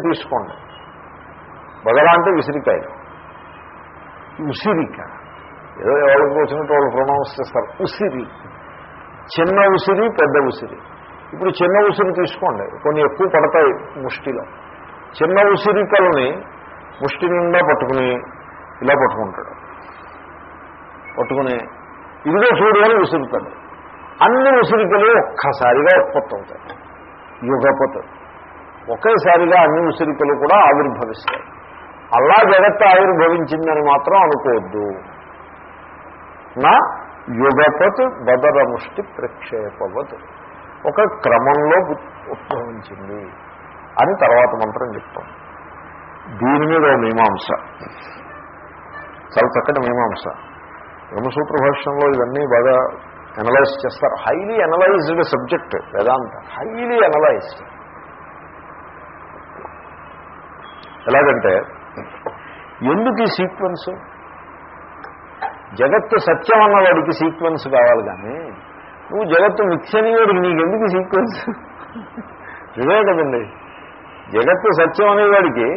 తీసుకోండి. బదల అంటే విసిరికాయ. ఉసిరిక. ఏదో ఎవరికి వచ్చినట్టు వాళ్ళు ప్రొనౌన్స్ చేస్తారు. ఉసిరి. చిన్న ఉసిరి పెద్ద ఉసిరి. ఇప్పుడు చిన్న ఉసిరి తీసుకోండి. కొన్ని ఎక్కువ పడతాయి ముష్టిలో. చిన్న ఉసిరికలని ముష్టి నిండా పట్టుకుని ఇలా పట్టుకుంటాడు. పట్టుకుని ఇదిగో చూడు అని విసురుతాడు అన్ని ఉసిరికలు ఒక్కసారిగా ఉత్పత్తి అవుతాయి. యుగపత్ ఒకేసారిగా అన్ని ఉసిరికలు కూడా ఆవిర్భవిస్తాయి. అలా జగత్తు ఆవిర్భవించిందని మాత్రం అనుకోవద్దు. నా యుగపత్ బదర ముష్టి ప్రక్షేపవత్. ఒక క్రమంలో ఉద్భవించింది అని తర్వాత మంత్రం చెప్తాం. దీని మీద మీమాంస. చాలా చక్కటి మీమాంస. బ్రహ్మసూత్ర భాష్యంలో ఇవన్నీ బాగా అనలైజ్ చేస్తారు. Highly analysed subject Vedanta. Highly analysed ఎలాగంటే ఎందుకు ఈ సీక్వెన్స్? జగత్తు సత్యం అన్నవాడికి సీక్వెన్స్ కావాలి కానీ నువ్వు జగత్తు మిథ్యని వాడికి నీకెందుకు సీక్వెన్స్? ఇదే కదండి. జగత్తు సత్యం అనేవాడికి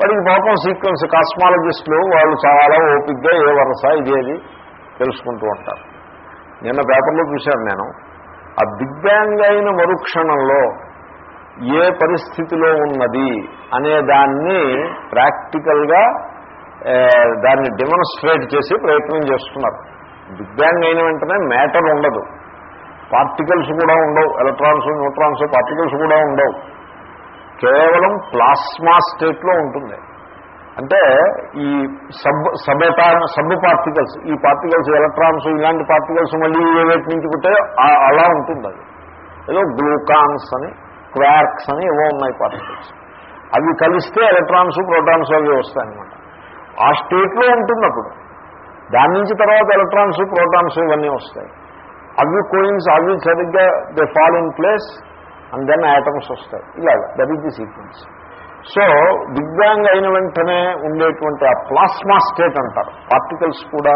వాడికి పాపం సీక్వెన్స్. కాస్మాలజిస్టులు వాళ్ళు చాలా ఓపిక్గా ఏ వరస ఇదేది తెలుసుకుంటూ ఉంటారు. నిన్న పేపర్లో చూశాను నేను. ఆ బిగ్ బ్యాంగ్ అయిన మరుక్షణంలో ఏ పరిస్థితిలో ఉన్నది అనే దాన్ని ప్రాక్టికల్గా దాన్ని డెమోన్స్ట్రేట్ చేసి ప్రయత్నం చేస్తున్నారు. బిగ్ బ్యాంగ్ అయిన వెంటనే మ్యాటర్ ఉండదు. పార్టికల్స్ కూడా ఉండవు. ఎలక్ట్రాన్స్ న్యూట్రాన్స్ పార్టికల్స్ కూడా ఉండవు. కేవలం ప్లాస్మా స్టేట్లో ఉంటుంది. అంటే ఈ సబ్ సబెటా సబ్ పార్టికల్స్ ఈ పార్టికల్స్ ఎలక్ట్రాన్స్ ఇలాంటి పార్టికల్స్ మళ్ళీ ఏ నుంచి పుట్టాయో అలా ఉంటుంది అది. ఏదో గ్లూకాన్స్ అని క్వార్క్స్ అని ఏవో ఉన్నాయి పార్టికల్స్. అవి కలిస్తే ఎలక్ట్రాన్స్ ప్రోటాన్స్ అవి వస్తాయన్నమాట. ఆ స్టేట్లో ఉంటుంది అప్పుడు. దాని నుంచి తర్వాత ఎలక్ట్రాన్స్ ప్రోటాన్స్ ఇవన్నీ వస్తాయి. అవి కోయిన్స్ అవి సరిగ్గా they fall in place and then items వస్తాయి. ఇలాగ that is the sequence so big bang అయిన వెంటనే ఉండేటువంటి ఆ ప్లాస్మా స్టేట్ అంటారు. పార్టికల్స్ కూడా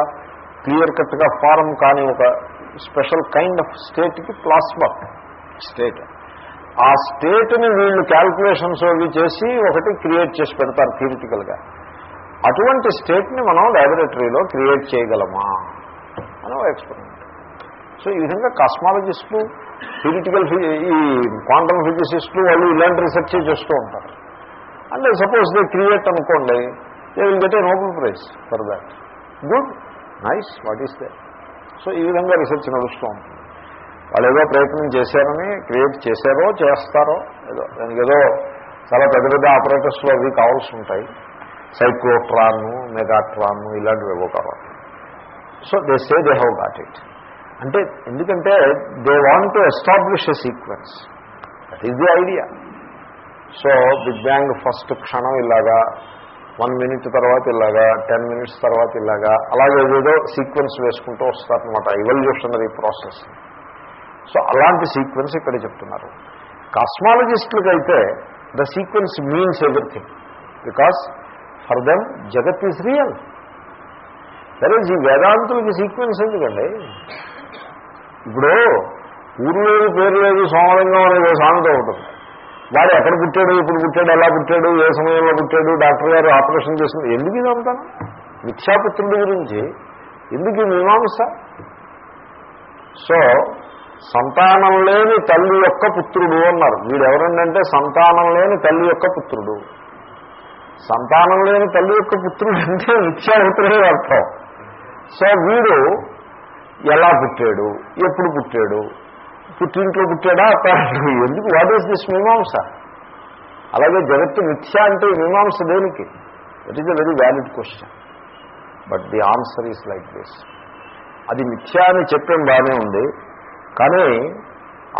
క్లియర్ కట్గా ఫారం కాని ఒక స్పెషల్ కైండ్ ఆఫ్ స్టేట్కి ప్లాస్మా స్టేట్. ఆ స్టేట్ని వీళ్ళు క్యాల్కులేషన్స్ అవి చేసి ఒకటి క్రియేట్ చేసి పెడతారు థియరిటికల్గా. అటువంటి స్టేట్ని మనం ల్యాబొరేటరీలో క్రియేట్ చేయగలమా? అని ఎక్స్పెరిమెంట్ సో ఈ విధంగా కాస్మాలజిస్టులు థియరిటికల్ ఈ క్వాంటమ్ ఫిజిసిస్టులు వాళ్ళు ఇలాంటి రీసెర్చ్ చేస్తూ ఉంటారు. అండ్ సపోజ్ దే క్రియేట్ అనుకోండి they will get a Nobel prize for that good nice what is they so ఈ విధంగా రీసెర్చ్ నడుస్తూ ఉంటుంది. వాళ్ళు ఏదో ప్రయత్నం చేశారని క్రియేట్ చేశారో చేస్తారో ఏదో దానికి ఏదో చాలా పెద్ద పెద్ద ఆపరేటర్స్లో అవి కావాల్సి ఉంటాయి. సైక్లోట్రాన్ మెగాట్రాన్ ఇలాంటివి ఏవో కావాలి. So they say they have got it అంటే ఎందుకంటే they want to establish a sequence that is the idea so big bang first క్షణం ఇలాగా వన్ మినిట్ తర్వాత ఇలాగా టెన్ మినిట్స్ తర్వాత ఇలాగా అలాగే ఏదేదో సీక్వెన్స్ వేసుకుంటూ వస్తారనమాట ఇవల్యూషనరీ ప్రాసెస్ సో అలాంటి సీక్వెన్స్ ఇక్కడ చెప్తున్నారు. కాస్మాలజిస్టులకి అయితే the sequence means everything. Because for them jagat is real. సరే ఈ వేదాంతులకి సీక్వెన్స్ ఎందుకండి? ఇప్పుడు ఊరు లేదు పేరు లేదు సోమలింగం అనేది సామెత ఉంటుంది వాడు ఎక్కడ పుట్టాడు ఇప్పుడు పుట్టాడు ఎలా పుట్టాడు ఏ సమయంలో పుట్టాడు డాక్టర్ గారు ఆపరేషన్ చేసింది ఎందుకు ఇదంతా మిథ్యాపుత్రుడి గురించి. ఎందుకు మీమాంస? సో సంతానం లేని తల్లి యొక్క పుత్రుడు అన్నారు. వీడు సంతానం లేని తల్లి యొక్క పుత్రుడు. సంతానం లేని తల్లి యొక్క పుత్రుడు అంటే మిథ్యాపుత్రుడే అర్థం. సో వీడు ఎలా పుట్టాడు? ఎప్పుడు పుట్టాడు? పుట్టింట్లో పుట్టాడా? అత్తాడు ఎందుకు? వాట్ ఈస్ దిస్ మీమాంస? అలాగే జగత్తు మిథ్య అంటే మీమాంస దేనికి? It is a very valid question but the answer is like this అది మిథ్య అని చెప్పడం బాగానే ఉంది. కానీ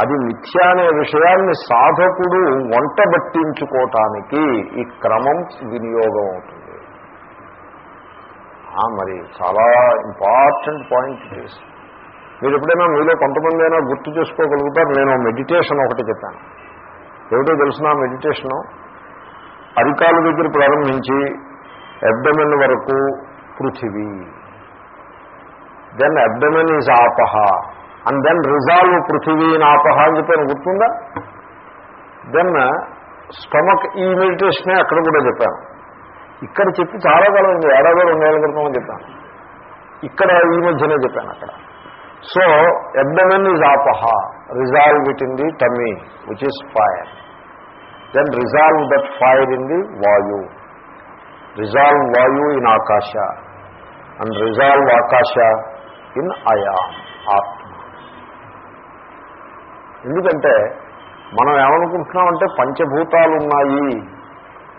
అది మిథ్య అనే విషయాన్ని సాధకుడు వంట బట్టించుకోవటానికి ఈ క్రమం వినియోగం అవుతుంది. మరి చాలా ఇంపార్టెంట్ పాయింట్ ఇట్ మీరు ఎప్పుడైనా మీలో కొంతమంది అయినా గుర్తు చేసుకోగలుగుతారు. నేను మెడిటేషన్ ఒకటి చెప్పాను. ఏమిటో తెలిసిన మెడిటేషను? అరికాల దగ్గర ప్రారంభించి అబ్డమెన్ వరకు పృథివీ. Then abdomen is apah. And then resolve prithivi నాపహ అని చెప్పాను. గుర్తుందా? దెన్ స్టమక్ ఈ మెడిటేషనే అక్కడ కూడా చెప్పాను. ఇక్కడ చెప్పి చాలా కాలం అయింది ఏడాది రెండేళ్ళ క్రితం చెప్పాను. ఇక్కడ ఈ మధ్యనే చెప్పాను అక్కడ. So abdomen is apah resolve it in the tummy which is fire then resolve that fire in the vayu resolve vayu in akasha and resolve akasha in ayam atma ఎందుకంటే మనం ఏమనుకుంటున్నామంటే పంచభూతాలు ఉన్నాయి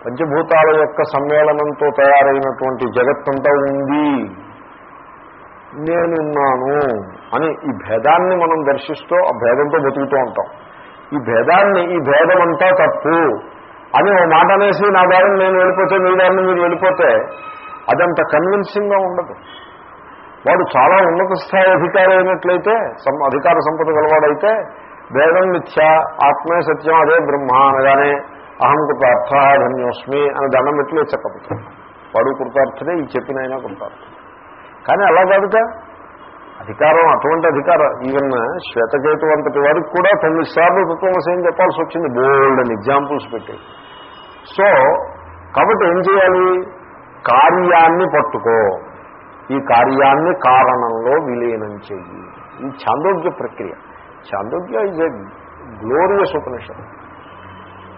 పంచభూతాల యొక్క సమ్మేళనంతో తయారైనటువంటి జగత్తంతా ఉంది. నేనున్నాను అని ఈ భేదాన్ని మనం దర్శిస్తూ ఆ భేదంతో బతుకుతూ ఉంటాం. ఈ భేదాన్ని ఈ భేదం అంతా తప్పు అని ఓ మాట అనేసి నా దారిని నేను వెళ్ళిపోతే మీ దారిని మీరు వెళ్ళిపోతే అదంత కన్విన్సింగ్గా ఉండదు. వాడు చాలా ఉన్నత స్థాయి అధికారి అయినట్లయితే సం అధికార సంపద గలవాడైతే భేదం మిథ్య ఆత్మే సత్యం అదే బ్రహ్మ అనగానే అహం కృతార్థ ధన్యోస్మి అని దండం పెట్టి లేచకపోతాడు వాడు కృతార్థుడే ఈ చెప్పినైనా కృతార్థం కానీ అలా కాదుట. అధికారం అటువంటి అధికారం ఈవెన్ శ్వేతకేతు వంతటి వారికి కూడా తొమ్మిది సార్లు తత్వమసేం చెప్పాల్సి వచ్చింది. బోల్డ్ అని ఎగ్జాంపుల్స్ పెట్టి. సో కాబట్టి ఏం చేయాలి? కార్యాన్ని పట్టుకో. ఈ కార్యాన్ని కారణంలో విలీనం చెయ్యి. ఈ చాందోగ్య ప్రక్రియ. Chandogya is a glorious Upanishad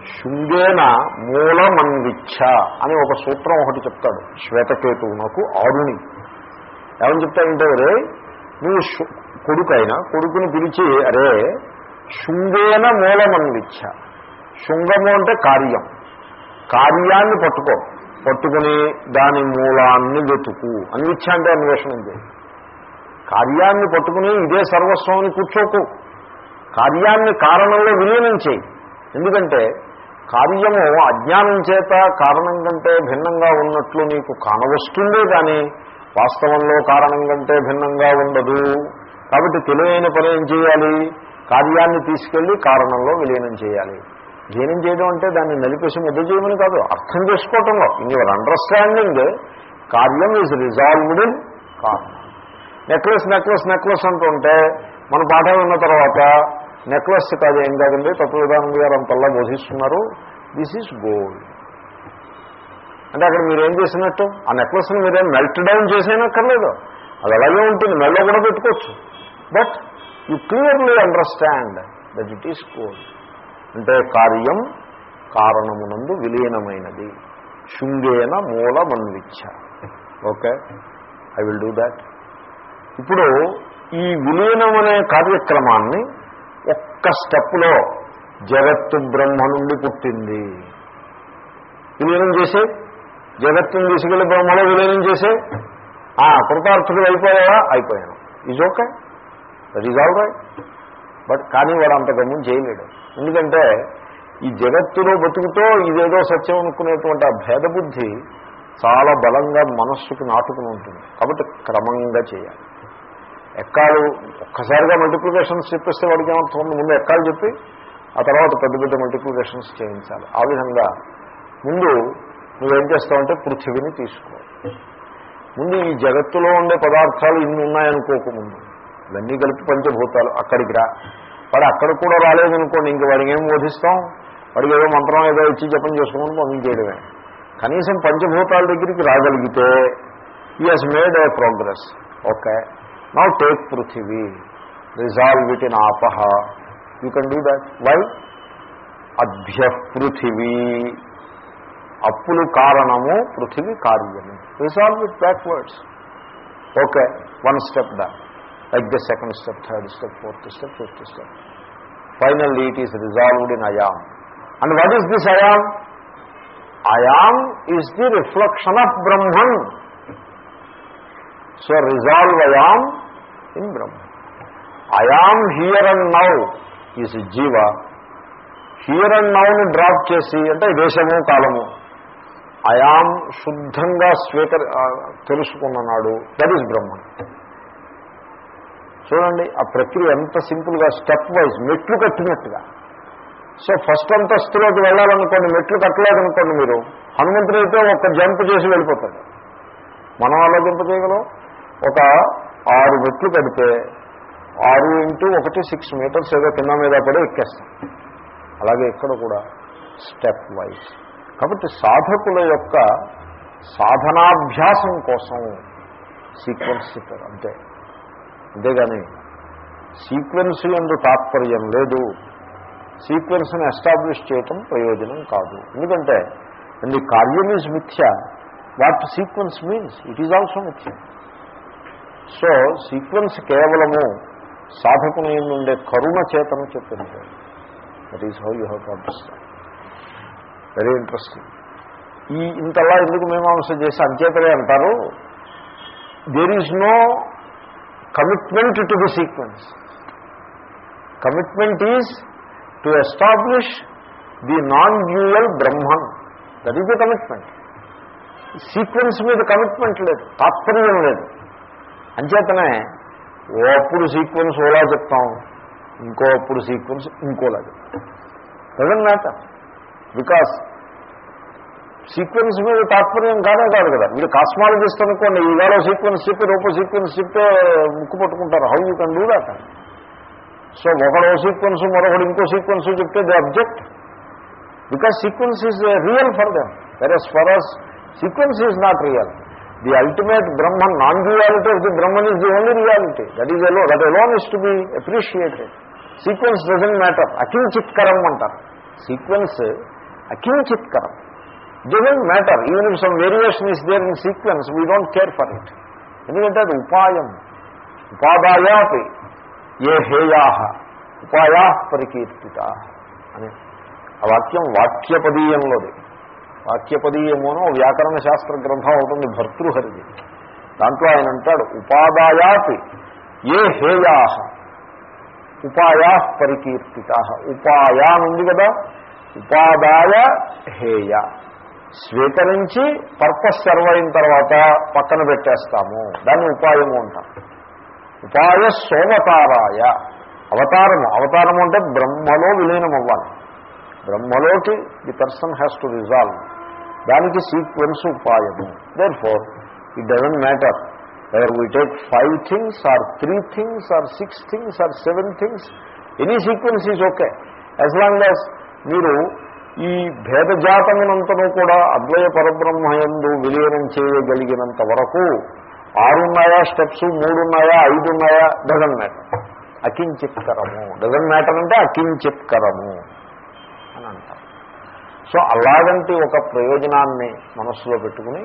శృంగేన మూలమన్విచ్ఛ అని ఒక సూత్రం ఒకటి చెప్తాడు. శ్వేతకేతువునకు ఆరుణి ఏమని చెప్తాడంటే రే నువ్వు కొడుకైనా కొడుకుని పిలిచి అరే శృంగేన మూలమన్విచ్ఛ శృంగము అంటే కార్యం. కార్యాన్ని పట్టుకో. పట్టుకుని దాని మూలాన్ని వెతుకు. అన్విచ్ఛ అంటే అన్వేషణం చేయి. కార్యాన్ని పట్టుకుని ఇదే సర్వస్వం అని కూర్చోకు. కార్యాన్ని కారణంలో విలీనం చేయి ఎందుకంటే కార్యము అజ్ఞానం చేత కారణం కంటే భిన్నంగా ఉన్నట్లు నీకు కానవస్తుందే కానీ వాస్తవంలో కారణం కంటే భిన్నంగా ఉండదు. కాబట్టి తెలివైన పని ఏం చేయాలి? కార్యాన్ని తీసుకెళ్ళి కారణంలో విలీనం చేయాలి. విలీనం చేయడం అంటే దాన్ని నలిపేసి ముద్ద చేయమని కాదు అర్థం చేసుకోవటంలో. In your understanding karyam is resolved in karanam necklace necklace necklace అంటుంటే మన పాఠం విన్న తర్వాత నెక్లెస్ కాదు ఏం కాదండి? తత్వవిధానం గారు అంతల్లా బోధిస్తున్నారు. దిస్ ఈజ్ గోల్డ్ అంటే అక్కడ మీరేం చేసినట్టు? ఆ నెక్లెస్ని మీరేం మెల్ట్ డౌన్ చేసేనక్కర్లేదు అది అలాగే ఉంటుంది మెల్లో కూడా పెట్టుకోవచ్చు. But you clearly understand that it is gold అంటే కార్యం కారణమునందు విలీనమైనది. శృంగేన మూలమన్విచ్ఛ. Okay I will do that ఇప్పుడు ఈ విలీనం అనే కార్యక్రమాన్ని ఒక్క స్టెప్లో జగత్తు బ్రహ్మ నుండి పుట్టింది. విలీనం చేసే? జగత్తుని తీసుకెళ్ళి బ్రహ్మలో విలీనం చేసే? ఆ కృతార్థుడు అయిపోయావా అయిపోయాను. Is okay that is all right but కానీ వాడు అంత గమ్యం చేయలేడు. ఎందుకంటే ఈ జగత్తులో బతుకుతో ఇదేదో సత్యం అనుకునేటువంటి ఆ భేదబుద్ధి చాలా బలంగా మనస్సుకు నాటుకుని ఉంటుంది. కాబట్టి క్రమంగా చేయాలి. ఎక్కాలు ఒక్కసారిగా మల్టిప్లికేషన్స్ చెప్పేస్తే వాడికి ఏమవుతుంది ముందు ఎక్కాలు చెప్పి ఆ తర్వాత పెద్ద పెద్ద మల్టిప్లికేషన్స్ చేయించాలి. ఆ విధంగా ముందు నువ్వేం చేస్తావంటే పృథివీని తీసుకో. ముందు ఈ జగత్తులో ఉండే పదార్థాలు ఇన్ని ఉన్నాయనుకోకముందు ఇవన్నీ కలిపి పంచభూతాలు. అక్కడికి రా. వాడు అక్కడ కూడా రాలేదనుకోండి ఇంక వాడికి ఏం బోధిస్తాం? వాడికి ఏదో మంత్రం ఏదో ఇచ్చి జపం చేసుకోమని పంపించేయడమే కనీసం పంచభూతాల దగ్గరికి రాగలిగితే ఈ he's made a progress okay now take prithivi resolve it in apah you can do that why అభ్య పృథివీ అప్పులు కారణము పృథివీ కార్యము resolve it backwards okay one step the like the second step third step fourth step fifth step finally it is resolved in ayam and what is this ayam ayam is the reflection of Brahman so resolve ayam in Brahma. Ayam here and now is jiva. Here and నౌని drop చేసి అంటే దేశము కాలము. I am శుద్ధంగా స్వీకరి తెలుసుకున్ననాడు that is బ్రహ్మ. చూడండి ఆ ప్రక్రియ ఎంత సింపుల్గా స్టెప్ వైజ్ మెట్లు కట్టినట్టుగా. సో ఫస్ట్ అంతస్తులోకి వెళ్ళాలనుకోండి మెట్లు కట్టలేదనుకోండి మీరు హనుమంతుడు అయితే ఒక జంప్ చేసి వెళ్ళిపోతాడు. మనం అలా జంప్ చేయగలం ఒక ఆరు మెట్లు కడితే ఆరు ఇంటూ ఒకటి సిక్స్ మీటర్స్ ఏదో కింద మీద పడి ఎక్కేస్తాం. అలాగే ఇక్కడ కూడా స్టెప్ వైజ్. కాబట్టి సాధకుల యొక్క సాధనాభ్యాసం కోసం సీక్వెన్స్ అంతే. అంతేగాని సీక్వెన్స్ ఎందు తాత్పర్యం లేదు. సీక్వెన్స్ని ఎస్టాబ్లిష్ చేయటం ప్రయోజనం కాదు. ఎందుకంటే ది కార్యం ఈజ్ మిథ్య what sequence means it is also మిథ్య సో సీక్వెన్స్ కేవలము సాధకుని నుండే కరుణ చేతను చెప్పింది. That is how you have to understand very interesting ఈ ఇంతలా ఎందుకు మీమాంస చేసి అంచేతలే అంటారు? There is no commitment to the sequence commitment is to establish the non dual Brahman that is the commitment sequence మీద కమిట్మెంట్ లేదు. తాత్పర్యం లేదు. అంచేతనే ఓ అప్పుడు సీక్వెన్స్ ఓలా చెప్తాం. ఇంకో అప్పుడు సీక్వెన్స్ ఇంకోలా చెప్తాం. డజన్ మ్యాటర్ బికాస్ సీక్వెన్స్ మీద తాత్పర్యం కాదే కాదు కదా. మీరు కాస్మాలజిస్ట్ అనుకోండి ఈవేళ సీక్వెన్స్ చెప్పి రూప సీక్వెన్స్ చెప్తే ముక్కు పట్టుకుంటారు. How you can do that so ఒకడో sequence మరొకడు ఇంకో సీక్వెన్స్ చెప్తే the object because sequence is real for them versus for us sequence is not real the ultimate Brahma non duality of the Brahman is the only reality that is alone that alone is to be appreciated sequence doesn't matter అకించిత్కరం అంటారు. Sequence అకించిత్కరం doesn't matter even if some variation is there in sequence we don't care for it ఎందుకంటే అది ఉపాయం ఉపాదాయాపి ఏ heya ఉపాయా పరికీర్తిత అని ఆ వాక్యం వాక్యపదీయంలోది వాక్యపదీయమోనో వ్యాకరణ శాస్త్ర గ్రంథం అవుతుంది భర్తృహరిది. దాంట్లో ఆయన అంటాడు ఉపాదాయాపి ఏ హేయా ఉపాయా పరికీర్తిత ఉపాయా ఉంది కదా ఉపాదాయ హేయ. స్వీకరించి పర్పస్ సర్వ్ అయిన తర్వాత పక్కన పెట్టేస్తాము. దాన్ని ఉపాయము అంటాం. ఉపాయ సోమతారాయ. అవతారము. అవతారము అంటే బ్రహ్మలో విలీనం అవ్వాలి బ్రహ్మలోకి the person has to resolve దానికి సీక్వెన్స్ ఉపాయము therefore it doesn't matter whether we take five things or three things or six things or seven things any sequence is okay as long as మీరు ఈ భేదజాతమునంతను కూడా అద్వయ పరబ్రహ్మయందు విలీనం చేయగలిగినంత వరకు ఆరున్నాయా స్టెప్స్ మూడున్నాయా ఐదున్నాయా డజన్ మ్యాటర్ అకించిత్కరము. డజన్ మ్యాటర్ అంటే అకించిత్కరము అని అంటారు. సో అలాగంటి ఒక ప్రయోజనాన్ని మనస్సులో పెట్టుకుని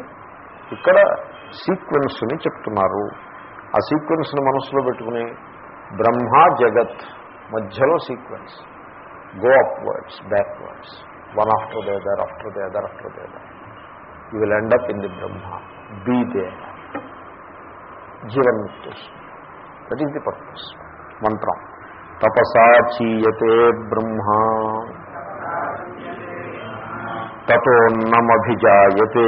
ఇక్కడ సీక్వెన్స్ని చెప్తున్నారు. ఆ సీక్వెన్స్ని మనస్సులో పెట్టుకుని బ్రహ్మ జగత్ మధ్యలో sequence. Go upwards backwards one after the other after the other after the other you will end up in the Brahma be దే జీవన్ముక్తేశ్వరం దట్ ఈస్ ది పర్పస్ మంత్రం తపసా చీయతే బ్రహ్మ తతోన్నమభిజాయతే.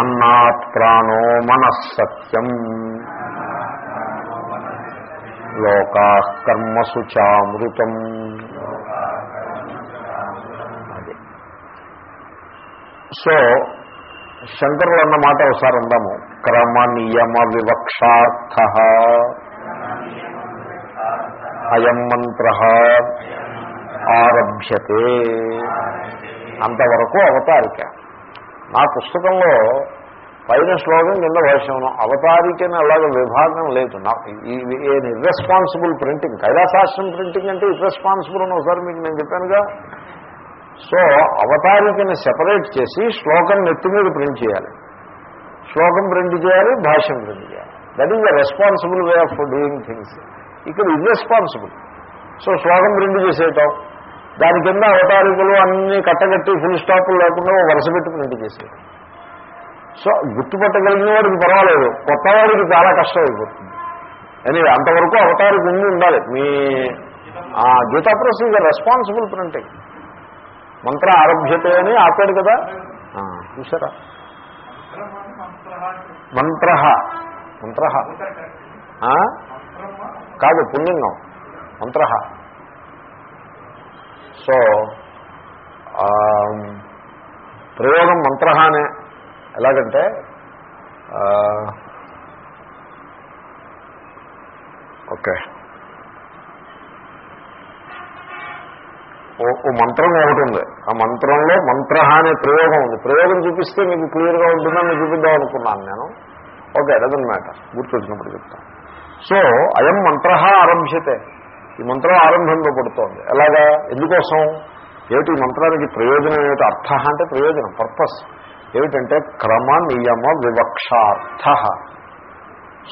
అన్నాత్ ప్రాణో మనస్సత్యం లోకా కర్మసు చామృతం. సో శంకరులు అన్న మాట ఒకసారి అందాము క్రమ నియమ వివక్షార్థ అయం మంత్ర. ఆరభ్యతే. అంతవరకు అవతారిక. నా పుస్తకంలో పైన శ్లోకం కింద భాష్యం అవతారికని అలాగే విభాగం లేదు. నా ఇర్రెస్పాన్సిబుల్ ప్రింటింగ్ కైలాసాశ్రం ప్రింటింగ్ అంటే ఇర్రెస్పాన్సిబుల్ అని ఒకసారి మీకు నేను చెప్పానుగా. సో అవతారికని సెపరేట్ చేసి శ్లోకం నెత్తి మీద ప్రింట్ చేయాలి. శ్లోకం ప్రింట్ చేయాలి భాష్యం ప్రింట్ చేయాలి. That is the responsible way of doing things ఇక్కడ ఇర్రెస్పాన్సిబుల్ సో శ్లోకం ప్రింట్ చేసేయటం. దాని కింద అవతారికలు అన్నీ కట్టగట్టి ఫుల్ స్టాపులు లేకుండా వరుస పెట్టి ప్రింట్ చేసేయటం సో గుర్తుపట్టగలిగిన వాడికి పర్వాలేదు. కొత్త వాడికి చాలా కష్టం అయిపోతుంది. అని అంతవరకు అవతారికి ఉండి ఉండాలి. మీ Gita Press is responsible printing మంత్ర ఆరభ్యతే అని ఆపాడు కదా? చూసారా మంత్ర మంత్ర కాదు పుణ్యంగం. మంత్ర సో ప్రయోగం మంత్రహానే. ఎలాగంటే ఓకే. ఓ- ఓ మంత్రం ఒకటి ఉంది. ఆ మంత్రంలో మంత్ర అనే ప్రయోగం ఉంది. ప్రయోగం చూపిస్తే మీకు క్లియర్గా ఉంటుందని నేను చూపిద్దాం అనుకున్నాను నేను. Okay doesn't matter. గుర్తొచ్చినప్పుడు చెప్తాను. సో అయం మంత్ర ఆరంభ్యతే. ఈ మంత్రం ఆరంభంలో పడుతోంది. ఎలాగా? ఎందుకోసం? ఏమిటి ఈ మంత్రానికి ప్రయోజనం ఏమిటి? అర్థ అంటే ప్రయోజనం పర్పస్ ఏమిటంటే క్రమ నియమ వివక్షార్థ.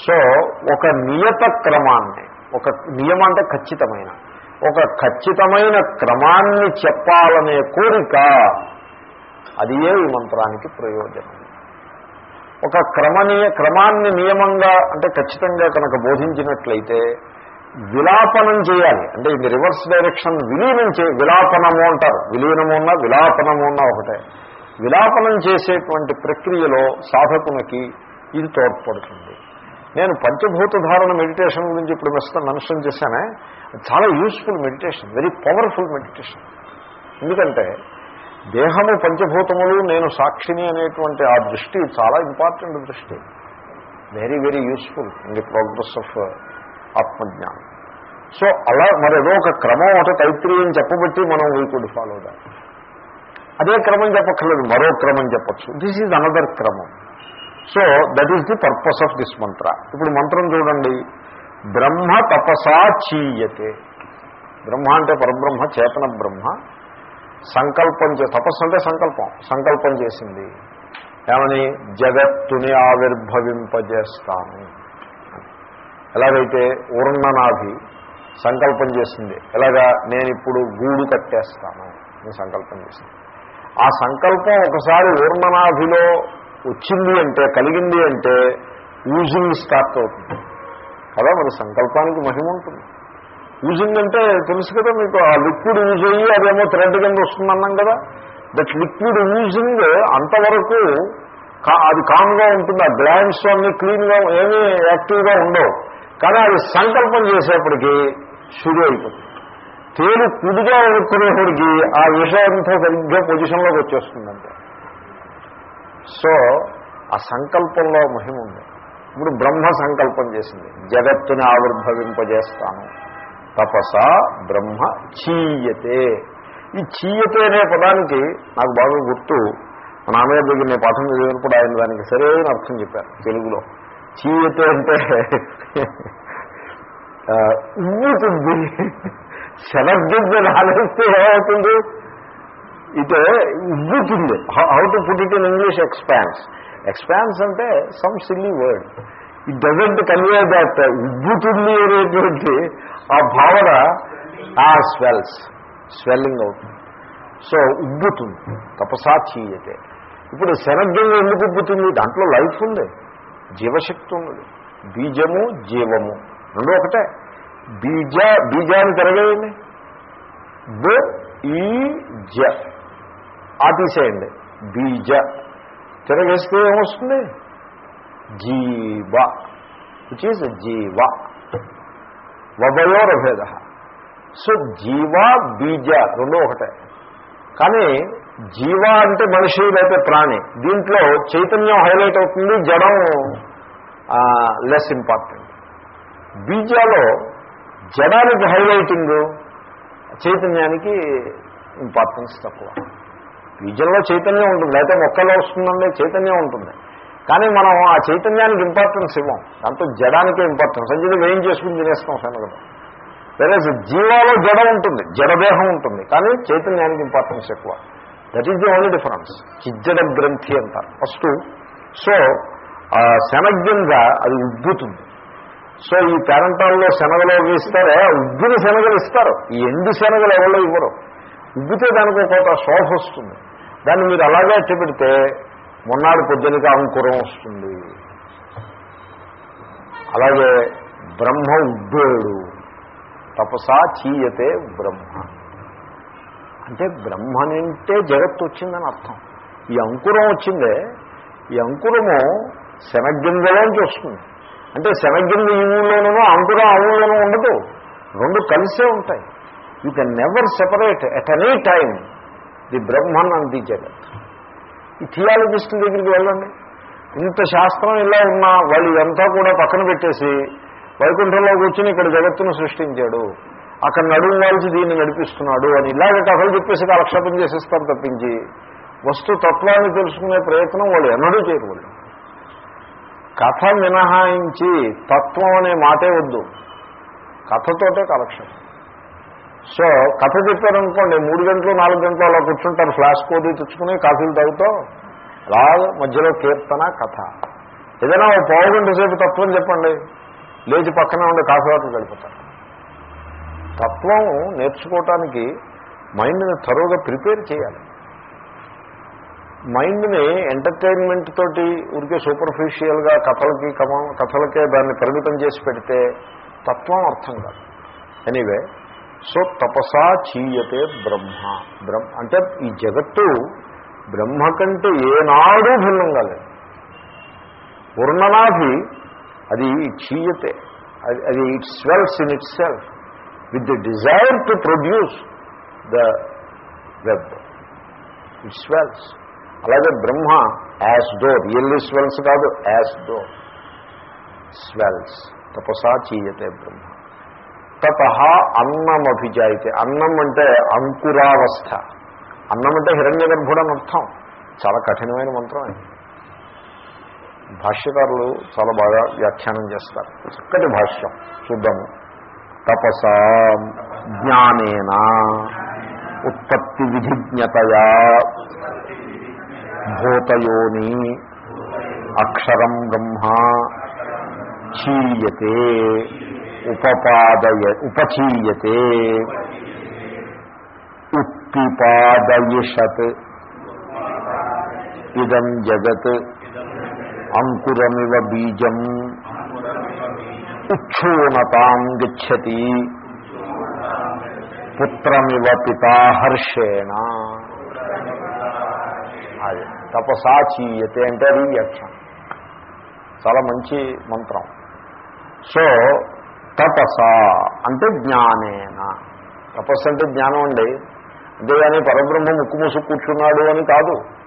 సో ఒక నియత క్రమాన్ని ఒక నియమం అంటే ఖచ్చితమైన ఒక ఖచ్చితమైన క్రమాన్ని చెప్పాలనే కోరిక అది ఏ ఈ మంత్రానికి ప్రయోజనం? ఒక క్రమనీయ క్రమాన్ని నియమంగా అంటే ఖచ్చితంగా కనుక బోధించినట్లయితే విలాపనం చేయాలి. అంటే ఇది రివర్స్ డైరెక్షన్ విలీనం చే విలాపనము అంటారు. విలీనము ఉన్న విలాపనము ఉన్న ఒకటే. విలాపనం చేసేటువంటి ప్రక్రియలో సాధకునికి ఇది తోడ్పడుతుంది. నేను పంచభూత ధారణ మెడిటేషన్ గురించి ఇప్పుడు ప్రస్తుతం మెన్షన్ చేశానే. చాలా useful meditation very powerful meditation ఎందుకంటే దేహము పంచభూతములు నేను సాక్షిని అనేటువంటి ఆ దృష్టి చాలా ఇంపార్టెంట్ దృష్టి. Very very useful in the progress of ఆత్మజ్ఞానం. సో అలా మరి ఏదో ఒక క్రమం ఒకటి తైత్రీయం చెప్పబట్టి మనం వీ కుడ్ ఫాలో దాట్ అదే క్రమం చెప్పక్కర్లేదు మరో క్రమం చెప్పచ్చు. దిస్ ఈజ్ అనదర్ క్రమం. So that is the purpose of this mantra ఇప్పుడు మంత్రం చూడండి. బ్రహ్మ తపసా చీయతే. బ్రహ్మ అంటే పరబ్రహ్మ చేతన బ్రహ్మ. సంకల్పం చే తపస్సు అంటే సంకల్పం. సంకల్పం చేసింది. ఏమని? జగత్తుని ఆవిర్భవింపజేస్తాను ఎలాగైతే ఊర్ణనాభి సంకల్పం చేసింది ఎలాగా నేను ఇప్పుడు గూడు కట్టేస్తాను అని సంకల్పం చేసింది. ఆ సంకల్పం ఒకసారి ఊర్ణనాభిలో వచ్చింది అంటే కలిగింది అంటే యూజింగ్ స్టార్ట్ అవుతుంది. కదా మన సంకల్పానికి మహిమ ఉంటుంది. యూజింగ్ అంటే తెలుసు కదా మీకు ఆ లిక్విడ్ యూజ్ అయ్యి అదేమో థ్రెడ్ కింద వస్తుందన్నాం కదా. బట్ లిక్విడ్ యూజింగ్ అంతవరకు కా- అది కామ్గా ఉంటుంది ఆ గ్లాండ్స్ అన్ని క్లీన్గా ఏమీ యాక్టివ్గా ఉండవు. కానీ అది సంకల్పం చేసేప్పటికీ షురు అయిపోతుంది. తేలు కుడిగా అనుకునేప్పటికీ ఆ విషయంతో సరిగ్గా పొజిషన్లోకి వచ్చేస్తుందంటే. సో ఆ సంకల్పంలో మహిమ ఉంది. ఇప్పుడు బ్రహ్మ సంకల్పం చేసింది. జగత్తుని ఆవిర్భవింపజేస్తాను తపస బ్రహ్మ చీయతే. ఈ చీయతే అనే పదానికి నాకు బాగా గుర్తు. మా నాన్నగారి దగ్గర నేను పాఠం చదివినప్పుడు ఆయన దానికి సరైన అర్థం చెప్పారు తెలుగులో. చీయతే అంటే ఉవ్వుతుంది శనగ్గింజ నానేస్తే ఏమవుతుంది? ఇటే ఉవ్వుతుంది how to put it in English? Expands expands అంటే some silly word it doesn't convey that ఉబ్బుతుంది అనేటువంటి ఆ భావన ఆ స్వెల్స్ స్వెల్లింగ్ అవుతుంది. సో ఉబ్బుతుంది తపసా చీయతే. ఇప్పుడు శనగ్గింజ ఎందుకు ఉబ్బుతుంది దాంట్లో లైఫ్ ఉంది. జీవశక్తి ఉన్నది. బీజము జీవము. రెండు ఒకటే. బీజ బీజాన్ని తిరగేయండి. బ ఈ జ. ఆ తీసేయండి. బీజ. తిరగేస్తే ఏమొస్తుంది? జీవ. విచ్ ఈజ్ జీవ. వభయోరభేద సో జీవ బీజ రెండు ఒకటే. కానీ జీవ అంటే మనిషి లేకపోతే ప్రాణి. దీంట్లో చైతన్యం హైలైట్ అవుతుంది జడం లెస్ ఇంపార్టెంట్ బీజాలో జడానికి హైలైటింగ్ చైతన్యానికి ఇంపార్టెన్స్ తక్కువ. బీజంలో చైతన్యం ఉంటుంది అయితే మొక్కలో వస్తుందండి చైతన్యం ఉంటుంది. కానీ మనం ఆ చైతన్యానికి ఇంపార్టెన్స్ ఇవ్వం. దాంతో జడానికే ఇంపార్టెన్స్ అంచేది వేయం చేసుకుని తినేస్తాం శనగలు వేరే జీవాలో జడ ఉంటుంది జడదేహం ఉంటుంది. కానీ చైతన్యానికి ఇంపార్టెన్స్ ఎక్కువ. That is the only difference చిజ్జడ గ్రంథి అంటారు ఫస్ట్ సో ఆ శనగ్యంగా అది ఉబ్బుతుంది. సో ఈ పేరంటాల్లో శనగలు ఇస్తారే? ఉబ్బిన శనగలు ఇస్తారు. ఈ ఎండు శనగలు ఎవరో ఇవ్వరు? ఉబ్బితే దానికి ఒక శోభ వస్తుంది. దాన్ని మీరు అలాగే అట్టి పెడితే మొన్నాడు పొద్దునకి అంకురం వస్తుంది. అలాగే బ్రహ్మ ఉబ్బేడు. తపసా చీయతే బ్రహ్మ. అంటే బ్రహ్మ నింటే జగత్తు వచ్చిందని అర్థం. ఈ అంకురం వచ్చిందే ఈ అంకురము శనగ్గింజలోంచి వస్తుంది అంటే శనగ్గింజ ఈ అంకురం ఆ ఉండదు. రెండు కలిసే ఉంటాయి. You can never separate at any time the Brahman and the jagat ఈ థియాలజిస్టుల దగ్గరికి వెళ్ళండి. ఇంత శాస్త్రం ఇలా ఉన్నా వాళ్ళు ఇదంతా కూడా పక్కన పెట్టేసి వైకుంఠంలో కూర్చుని ఇక్కడ జగత్తును సృష్టించాడు. అక్కడ నడుము వాల్చి దీన్ని నడిపిస్తున్నాడు అని ఇలాగ కథలు చెప్పేసి కాలక్షేపం చేసేస్తారు తప్పించి వస్తు తత్వాన్ని తెలుసుకునే ప్రయత్నం వాళ్ళు ఎన్నడూ చేయరు వాళ్ళు కథ మినహాయించి తత్వం అనే మాటే వద్దు. కథతోటే కాలక్షేపం. సో కథ చెప్పారనుకోండి మూడు గంటలు నాలుగు గంటలు అలా కూర్చుంటారు ఫ్లాష్ కోది తెచ్చుకుని కాఫీలు తాగుతూ అలా మధ్యలో కీర్తన కథ. ఏదైనా ఒక పావు గంట సేపు తత్వం చెప్పండి. లేచి పక్కన ఉండే కాఫీ వాటర్ గడిపోతారు తత్వం నేర్చుకోవటానికి మైండ్ని తరువుగా ప్రిపేర్ చేయాలి. మైండ్ని ఎంటర్టైన్మెంట్ తోటి ఊరికే సూపర్ఫిషియల్గా కథలకి కమ కథలకే దాన్ని పరిమితం చేసి పెడితే తత్వం అర్థం కాదు. ఎనీవే సో తపసా చీయతే బ్రహ్మ. బ్రహ్మ అంటే ఈ జగత్తు బ్రహ్మ కంటే ఏనాడూ భిన్నంగా లేదు. వర్ణనాభి అది చీయతే అది అది it swells in itself with the desire to produce the web. It swells అలాగే Brahma as though really swells కాదు యాస్ దో స్వెల్స్ తపసా చీయతే బ్రహ్మ. తత అన్నమభిజాయితే. అన్నం అంటే అంకురావస్థ. అన్నం అంటే హిరణ్య గర్భుడు అని అర్థం. చాలా కఠినమైన మంత్రం అది భాష్యకారులు చాలా బాగా వ్యాఖ్యానం చేస్తారు. చక్కటి భాష్యం. చూద్దాము. తపస జ్ఞానేన ఉత్పత్తి విధిజ్ఞతయా భూతయోని అక్షరం బ్రహ్మ చీయతే ఉపపాదయ ఉపచీయతే ఉత్పిపాదయిషత్ ఇదం జగత్ అంకురమివ బీజం ఉచ్ఛూనతాం గచ్చతి. పుత్రమివ పితాహర్షేణ అది తపసా చీయతే అంటే అది వ్యాఖ్యానం చాలా మంచి మంత్రం. సో తపస అంటే జ్ఞానేన. తపస్సు అంటే జ్ఞానం అండి. అంతేగాని పరబ్రహ్మ ముక్కు మూసు కూర్చున్నాడు అని కాదు.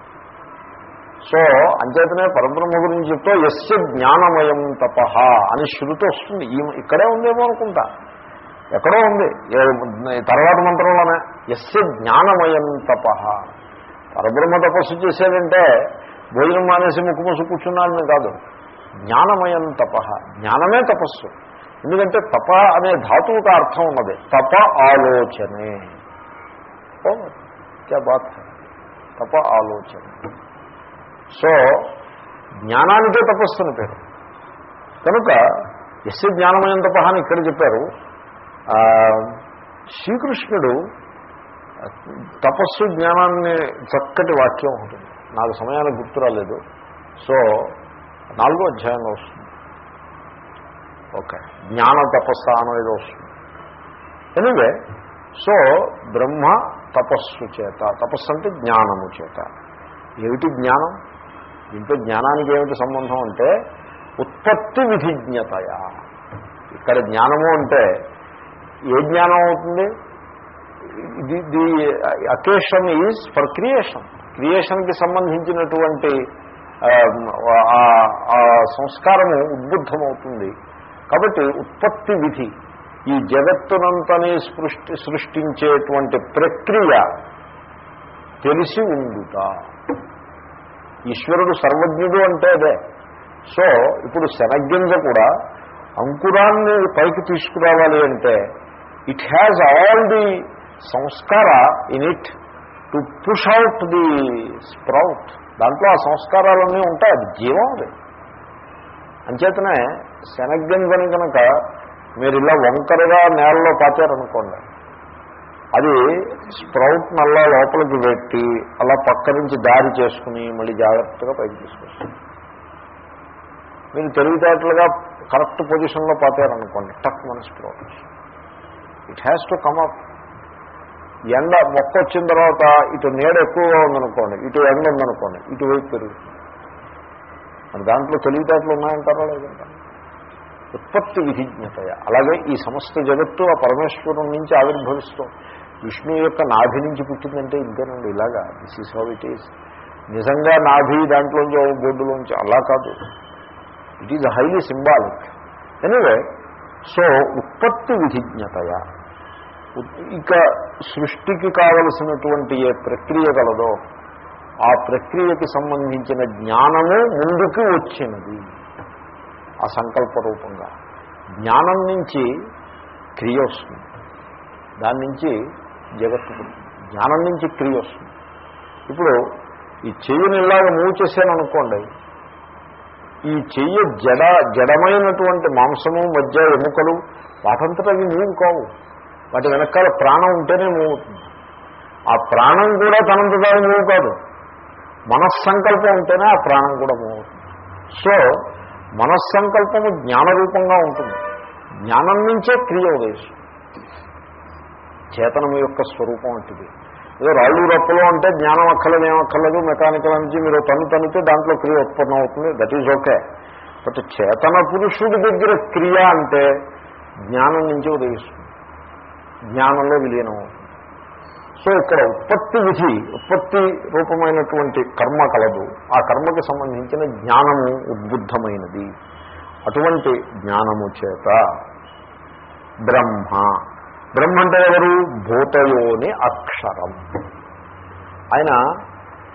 సో అంచేతనే పరబ్రహ్మ గురించి చెప్తే ఎస్య జ్ఞానమయం తప అని శృతి వస్తుంది. ఈ ఇక్కడే ఉందేమో అనుకుంటా. ఎక్కడో ఉంది. ఏ- తర్వాత మంత్రంలోనే ఎస్య జ్ఞానమయం తప. పరబ్రహ్మ తపస్సు చేశాడంటే భోజనం మానేసి ముక్కు మూసి కూర్చున్నాడని కాదు. జ్ఞానమయం తప. జ్ఞానమే తపస్సు. ఎందుకంటే తప అనే ధాతువుకు అర్థం ఉన్నది. తప ఆలోచనే. ఓ క్యా బాత్. తప ఆలోచన. సో జ్ఞానానికే తపస్సు అని పేరు. కనుక ఎస్య జ్ఞానమయం తపహ అని ఇక్కడ చెప్పారు శ్రీకృష్ణుడు తపస్సు జ్ఞానాన్ని చక్కటి వాక్యం ఉంటుంది. నాకు సమయానికి గుర్తు రాలేదు. సో నాలుగో అధ్యాయంలో వస్తుంది. ఓకే. జ్ఞాన తపస్సు అనేది వస్తుంది. ఎనివే సో బ్రహ్మ తపస్సు చేత తపస్సు అంటే జ్ఞానము చేత. ఏమిటి జ్ఞానం? దీంతో జ్ఞానానికి ఏమిటి సంబంధం అంటే ఉత్పత్తి విధిజ్ఞతయ. ఇక్కడ జ్ఞానము అంటే ఏ జ్ఞానం అవుతుంది? The the occasion is for creation. క్రియేషన్కి సంబంధించినటువంటి ఆ, సంస్కారము ఉద్బుద్ధమవుతుంది. కాబట్టి ఉత్పత్తి విధి ఈ జగత్తునంతని సృష్టి సృష్టించేటువంటి ప్రక్రియ తెలిసి ఉండుట. ఈశ్వరుడు సర్వజ్ఞుడు అంటే అదే. సో ఇప్పుడు శనగ్గింజ కూడా అంకురాన్ని పైకి తీసుకురావాలి అంటే it has all the samskara in it to push out the sprout దాంట్లో ఆ సంస్కారాలన్నీ ఉంటాయి అది జీవం అది. అంచేతనే శనగ్గింజని కనుక మీరు ఇలా వంకరగా నేలలో పాచారనుకోండి అది స్ప్రౌట్ నల్లా లోపలికి పెట్టి అలా పక్క నుంచి దారి చేసుకుని మళ్ళీ జాగ్రత్తగా పైకి తీసుకొస్తుంది. మీరు తెలివితేటలుగా కరెక్ట్ పొజిషన్లో పాతారనుకోండి టక్ మన sprout it has to come up ఎండ మొక్క వచ్చిన తర్వాత ఇటు నీడ ఎక్కువగా ఉందనుకోండి ఇటు ఎండ ఉందనుకోండి ఇటువైపు పెరుగుతుంది. మరి దాంట్లో తెలివితేటలు ఉన్నాయంటారా లేదంటారా? ఉత్పత్తి విధిజ్ఞతయ. అలాగే ఈ సమస్త జగత్తు ఆ పరమేశ్వరం నుంచి ఆవిర్భవిస్తూ విష్ణు యొక్క నాభి నుంచి పుట్టిందంటే ఇంతేనండి ఇలాగా. This is how it is నిజంగా నాభి దాంట్లోంచి ఓ బొడ్డులోంచి అలా కాదు. It is highly symbolic anyway so ఉత్పత్తి విధిజ్ఞతయ. ఇక సృష్టికి కావలసినటువంటి ఏ ప్రక్రియ కలదో ఆ ప్రక్రియకి సంబంధించిన జ్ఞానము ముందుకు వచ్చినది. ఆ సంకల్ప రూపంగా. జ్ఞానం నుంచి క్రియ వస్తుంది. దాని నుంచి జగత్తు జ్ఞానం నుంచి క్రియ వస్తుంది. ఇప్పుడు ఈ చెయ్యిని ఇలాగ మూవ్ చేశాను అనుకోండి ఈ చెయ్యి జడ జడమైనటువంటి మాంసము మధ్య ఎముకలు వాటంతటా అవి మూవ్ కావు. వాటి వెనకాల ప్రాణం ఉంటేనే మూవ్ అవుతుంది. ఆ ప్రాణం కూడా తనంతటా మూవ్ కాదు. మనస్సంకల్పం ఉంటేనే ఆ ప్రాణం కూడా మూవ్ అవుతుంది. సో మనస్సంకల్పము జ్ఞానరూపంగా ఉంటుంది. జ్ఞానం నుంచే క్రియ ఉదయిస్తుంది చేతనం యొక్క స్వరూపం వంటిది ఏదో రాళ్ళు రప్పులు అంటే జ్ఞానం అక్కర్లేదు ఏమక్కర్లేదు మెకానికల్ నుంచి మీరు తను తనితే దాంట్లో క్రియ ఉత్పన్నం అవుతుంది. దట్ ఈజ్ ఓకే బట్ చేతన పురుషుడి దగ్గర క్రియ అంటే జ్ఞానం నుంచి ఉదయిస్తుంది. జ్ఞానంలో విలీనం అవుతుంది సో ఇక్కడ ఉత్పత్తి విధి ఉత్పత్తి రూపమైనటువంటి కర్మ కలదు. ఆ కర్మకి సంబంధించిన జ్ఞానము ఉద్బుద్ధమైనది. అటువంటి జ్ఞానము చేత బ్రహ్మ బ్రహ్మ అంటే ఎవరు భూతయోని అక్షరం. ఆయన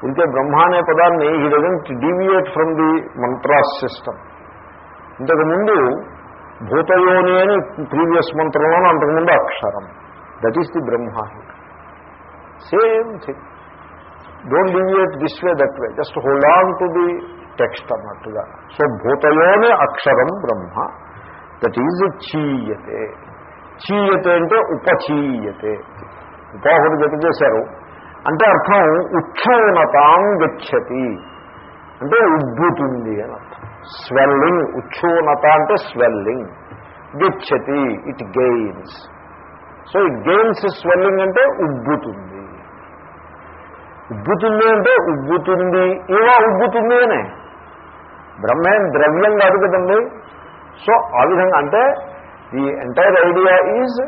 ఇంకే బ్రహ్మ అనే పదాన్ని ఈ doesn't deviate from the mantras system ఇంతకుముందు భూతయోని అని ప్రీవియస్ మంత్రంలో అంతకుముందు అక్షరం. That is the Brahma same thing don't deviate this way that way just hold on to the text అన్నట్టుగా. సో భూతయోని అక్షరం బ్రహ్మ. That is చీయతే. చీయతే అంటే ఉపచీయతే ఉపాహుడు జత చేశారు. అంటే అర్థం ఉచ్ఛూనతాం గచ్చతి. అంటే ఉబ్బుతుంది అని అర్థం. స్వెల్లింగ్ ఉచ్ఛూనత అంటే swelling. గచ్చతి it gains so it gains swelling అంటే ఉబ్బుతుంది ఉబ్బుతుంది అంటే ఉబ్బుతుంది ఇలా ఉబ్బుతుంది అనే? బ్రహ్మేం ద్రవ్యం కాదు కదండి. సో ఆ విధంగా అంటే the entire idea is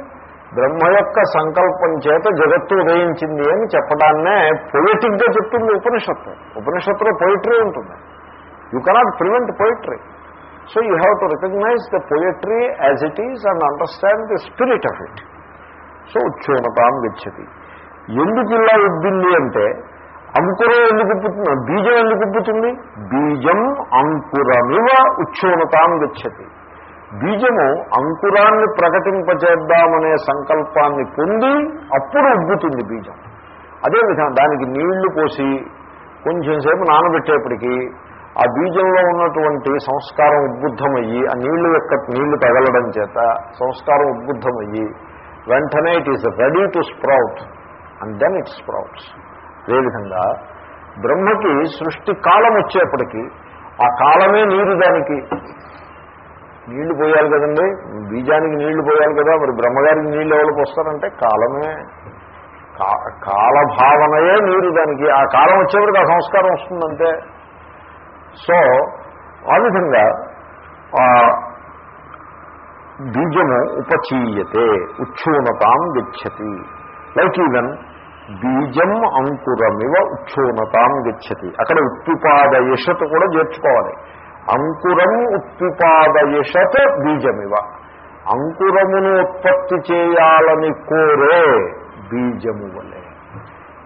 Brahma యొక్క సంకల్పం చేత జగత్తు ఉదయించింది అని చెప్పడాన్నే పొయిటిక్గా చెప్తుంది ఉపనిషత్తు. ఉపనిషత్తులో పొయిటరీ ఉంటుంది. You cannot prevent poetry so you have to recognize the poetry as it is and understand the spirit of it so ఉచ్ఛూనతాం గచ్చతి ఎందుకు ఇలా ఉబ్బింది అంటే అంకురం ఎందుకు ఉప్పుతుంది బీజం ఎందుకు ఉప్పుతుంది బీజం అంకురమివ ఉచ్ఛూనతాం గచ్చతి. బీజము అంకురాన్ని ప్రకటింపచేద్దామనే సంకల్పాన్ని పొంది అప్పుడు ఉబ్బుతుంది బీజం. అదేవిధంగా దానికి నీళ్ళు పోసి కొంచెం సేపు నానబెట్టేప్పటికీ ఆ బీజంలో ఉన్నటువంటి సంస్కారం ఉద్బుద్ధమయ్యి ఆ నీళ్ళు యొక్క నీళ్ళు తగలడం చేత సంస్కారం ఉద్బుద్ధమయ్యి వెంటనే it is ready to sprout and then it sprouts అదేవిధంగా బ్రహ్మకి సృష్టి కాలం వచ్చేప్పటికీ ఆ కాలమే నీరు దానికి. నీళ్ళు పోయాలి కదండి. బీజానికి నీళ్ళు పోయాలి కదా. మరి బ్రహ్మగారికి నీళ్ళు ఎవరికి వస్తారంటే కాలమే. కాలభావనయే నీరు దానికి. ఆ కాలం వచ్చేప్పటికి ఆ సంస్కారం వస్తుందంటే. సో ఆ విధంగా బీజము ఉపచీయతే ఉచ్ఛూనతాం గచ్చతి. లైక్ ఈవెన్ బీజం అంకురమివ ఉచ్ఛూనతాం గచ్చతి. అక్కడ ఉత్పిపాదయషత్ కూడా చేర్చుకోవాలి. అంకురం ఉత్పిపాదయషత్ బీజమివ. అంకురమును ఉత్పత్తి చేయాలని కోరే బీజము వలె.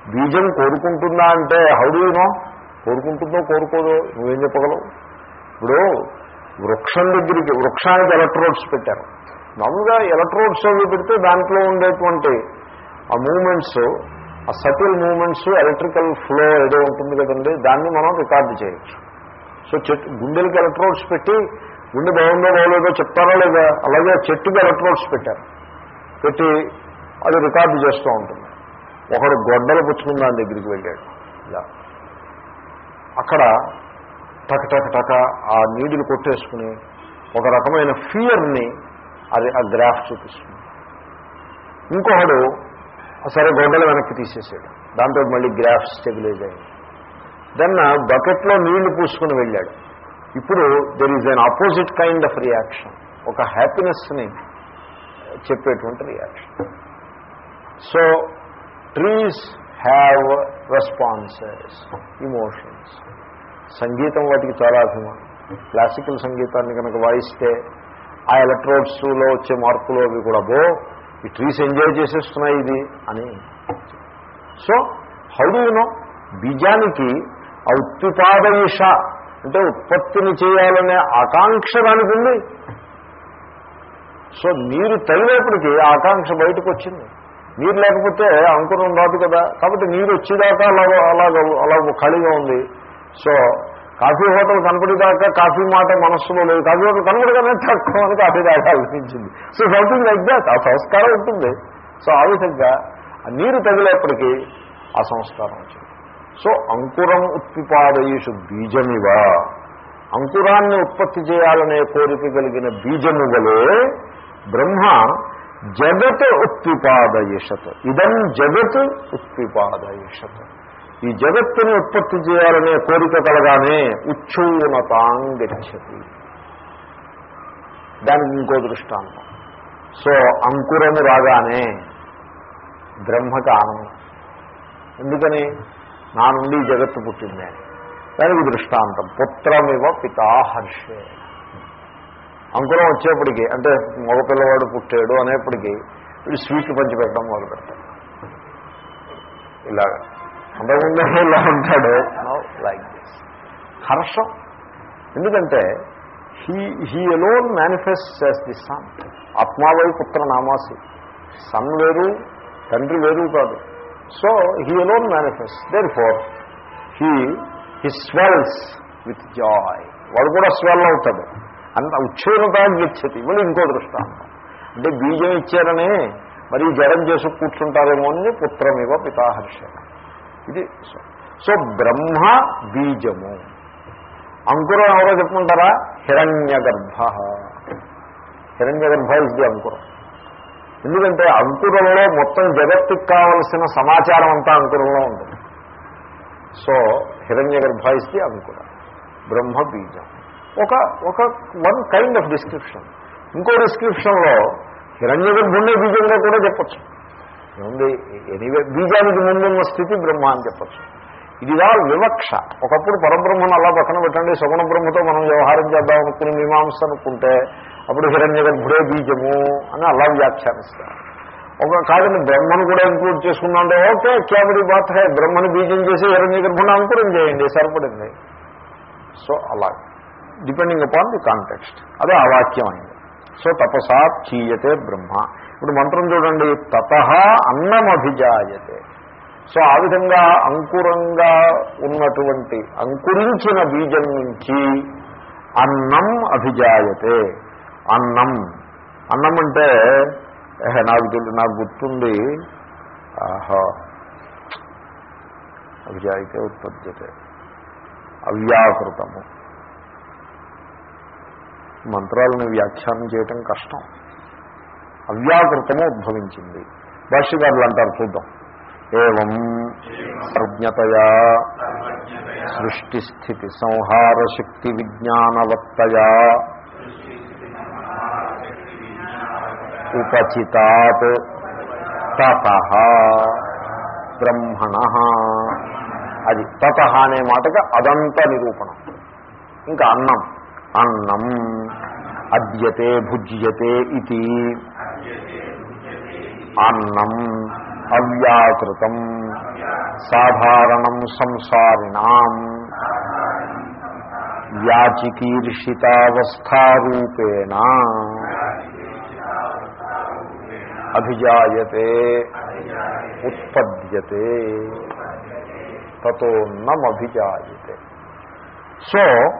బీజం కోరుకుంటుందా అంటే హౌడీనో కోరుకుంటుందో కోరుకోదో నువ్వేం చెప్పగలవు? ఇప్పుడు వృక్షం దగ్గరికి వృక్షానికి ఎలక్ట్రోడ్స్ పెట్టారు. మామూలుగా ఎలక్ట్రోడ్స్ అవి పెడితే దాంట్లో ఉండేటువంటి ఆ మూమెంట్స్ ఆ సటిల్ మూమెంట్స్ ఎలక్ట్రికల్ ఫ్లో ఏదో ఉంటుంది కదండి దాన్ని మనం రికార్డు చేయొచ్చు. సో చెట్టు గుండెలకి ఎలక్ట్రోడ్స్ పెట్టి గుండె బాగుందో బాగోలేదో చెప్తారా లేదా? అలాగే చెట్టుకి ఎలక్ట్రోడ్స్ పెట్టారు. పెట్టి అది రికార్డు చేస్తూ ఉంటుంది. ఒకడు గొడ్డలు పుచ్చుకుని దాని దగ్గరికి వెళ్ళాడు. ఇలా. అక్కడ టక్ టక్ టక ఆ నీడిలు కొట్టేసుకుని ఒక రకమైన ఫియర్ని అది ఆ గ్రాఫ్ చూపిస్తుంది. ఇంకొకడు సరే గొడ్డలు వెనక్కి తీసేసాడు. దాంతో మళ్ళీ గ్రాఫ్ స్టెబిలైజ్ అయింది. దెన్ బకెట్లో నీళ్ళు పూసుకుని వెళ్ళాడు. ఇప్పుడు there is an opposite kind of reaction ఒక హ్యాపీనెస్ని చెప్పేటువంటి reaction so trees have responses emotions సంగీతం వాటికి చాలా అభిమానం. క్లాసికల్ సంగీతాన్ని కనుక వాయిస్తే ఆ ఎలక్ట్రోడ్స్లో వచ్చే మార్పులు అవి కూడా బో ఈ ట్రీస్ ఎంజాయ్ చేసేస్తున్నాయి ఇది అని. సో హౌ డూ నో బీజానికి ఆ ఉత్తిపాదయిష అంటే ఉత్పత్తిని చేయాలనే ఆకాంక్ష దానికి ఉంది సో నీరు తగిలేప్పటికీ ఆకాంక్ష బయటకు వచ్చింది నీరు లేకపోతే అంకురం రాదు కదా. కాబట్టి నీరు వచ్చేదాకా అలా అలాగ అలా ఖాళీగా ఉంది. సో కాఫీ హోటల్ కనపడేదాకా కాఫీ మాట మనస్సులో లేదు. కాఫీ హోటల్ కనపడగానే తక్కువ అని కాఫీ తాగాలనిపించింది సో సంథింగ్ లైక్ దాట్ ఆ సంస్కారం ఉంటుంది. సో ఆ విధంగా ఆ నీరు తగిలేప్పటికీ ఆ సంస్కారం వచ్చింది. సో అంకురం ఉత్పిపాదయేషు బీజమివ. అంకురాన్ని ఉత్పత్తి చేయాలనే కోరిక కలిగిన బీజము వలె బ్రహ్మ జగత్ ఉత్పిపాదయేషత్ ఇదం జగత్ ఉత్పిపాదయేషత్ ఈ జగత్తుని ఉత్పత్తి చేయాలనే కోరిక కలగానే ఉచ్చూనతాంగచ్చతి దానికి ఇంకో దృష్టాంతం. సో అంకురము రాగానే బ్రహ్మకి ఆనందం. ఎందుకని? నా నుండి జగత్తు పుట్టింది. దానికి దృష్టాంతం. పుత్రమివ పితాహర్షే అంకురం వచ్చేప్పటికి అంటే మగపిల్లవాడు పుట్టాడు అనేప్పటికీ వీడు స్వీట్లు పంచి పెట్టడం మొదలు పెడతాడు ఇలాగా. అంతకుండా ఇలా ఉంటాడు. లైక్ దిస్ హర్షం. ఎందుకంటే హీ హీ ఎలోన్ మేనిఫెస్ట్ చేస్ ది సన్ ఆత్మావై పుత్ర నామాసి సన్ వేరు తండ్రి వేరు కాదు. So he alone manifest therefore he he swells with joy వాడు కూడా స్వెల్ అవుతాడు. అంత ఉచ్ఛీర్ణత గచ్చతి. మళ్ళీ ఇంకో దృష్టాంతం. అంటే బీజం ఇచ్చారని మరి జడం చేసి కూర్చుంటారేమో అని పుత్రమివ పితాహర్ష. ఇది సో సో బ్రహ్మ బీజము. అంకురం ఎవరో చెప్పుకుంటారా? హిరణ్య గర్భ హిరణ్య గర్భ ఇది అంకురం. ఎందుకంటే అంకురంలో మొత్తం జగత్తుకు కావలసిన సమాచారం అంతా అంకురంలో ఉంటుంది. సో హిరణ్య గర్భ ఇస్ ది అంకురం బ్రహ్మ బీజం. ఒక ఒక వన్ కైండ్ ఆఫ్ డిస్క్రిప్షన్ ఇంకో డిస్క్రిప్షన్లో హిరణ్య గర్భుణ్ణే బీజంగా కూడా చెప్పచ్చు. ఏముంది? ఎనీవే బీజానికి ముందున్న స్థితి బ్రహ్మ అని చెప్పచ్చు. ఇదిగా వివక్ష. ఒకప్పుడు పరబ్రహ్మను అలా పక్కన పెట్టండి. సగుణ బ్రహ్మతో మనం వ్యవహారం చేద్దాం అనుకుని మీమాంస అనుకుంటే అప్పుడు హిరణ్య గర్భుడే బీజము అని అలా వ్యాఖ్యానిస్తారు. ఒక కాదని బ్రహ్మను కూడా ఇంక్లూడ్ చేసుకున్నాడు ఓకే క్యాబడి బాత్రే బ్రహ్మను బీజం చేసి హిరణ్య గర్భుని అంకురం చేయండి సరిపడింది. సో అలా. డిపెండింగ్ అపాన్ ది కాంటెక్స్ట్ అదే ఆ వాక్యం అయింది సో తపసా చీయతే బ్రహ్మ. ఇప్పుడు మంత్రం చూడండి. తత అన్నమభిజాయతే. సో ఆ విధంగా అంకురంగా ఉన్నటువంటి అంకురించిన బీజం నుంచి అన్నం అభిజాయతే. అన్నం. అన్నం అంటే నాకు తెలి నాకు గుర్తుంది. ఆహా. అభిజాయితే ఉత్పద్యతే అవ్యాకృతము. మంత్రాలను వ్యాఖ్యానం చేయటం కష్టం. అవ్యాకృతము ఉద్భవించింది. భాష్యకారులు అంటారు చూద్దాం. ఏం ప్రజ్ఞతయా సృష్టిస్థితి సంహార శక్తి విజ్ఞానవత్తయా ఉపచితాత్ తత బ్రహ్మణ. అది తత అనే మాటకి అదంత నిరూపణం. ఇంకా అన్నం. అన్నం. అద్యతే భుజ్యతే ఇది. అన్నం. అవ్యాకృతం. సాధారణం సంసారిణాం. యాచికీర్షితావస్థారూపేణ. అభిజాయతే ఉత్పద్యతే తతోన్నమభిజాయతే సో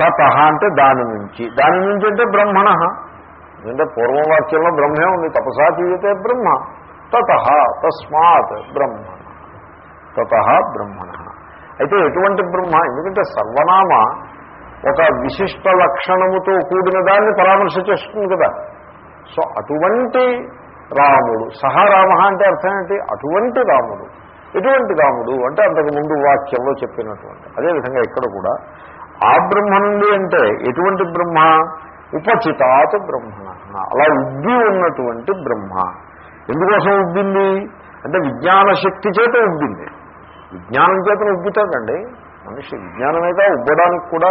తత అంటే దాని నుంచి. దాని నుంచి అంటే బ్రహ్మణ. ఎందుకంటే పూర్వవాక్యంలో బ్రహ్మే ఉంది తపసా చీయతే బ్రహ్మ. తత తస్మాత్ బ్రహ్మణ. తత బ్రహ్మణ. అయితే ఎటువంటి బ్రహ్మ? ఎందుకంటే సర్వనామ ఒక విశిష్ట లక్షణముతో కూడిన దాన్ని పరామర్శ చేస్తుంది కదా. సో అటువంటి రాముడు. సహా రామ అంటే అర్థం ఏంటి? అటువంటి రాముడు. ఎటువంటి రాముడు? అంటే అంతకు ముందు వాక్యంలో చెప్పినటువంటి. అదేవిధంగా ఇక్కడ కూడా ఆ బ్రహ్మ నుండి అంటే ఎటువంటి బ్రహ్మ? ఉపచితాత్ బ్రహ్మణ. అలా ఉబ్బి ఉన్నటువంటి బ్రహ్మ. ఎందుకోసం ఉబ్బింది? అంటే విజ్ఞాన శక్తి చేత ఉబ్బింది. విజ్ఞానం చేత ఉబ్బుతాడండి. మనిషి విజ్ఞానమేగా ఉబ్బడానికి కూడా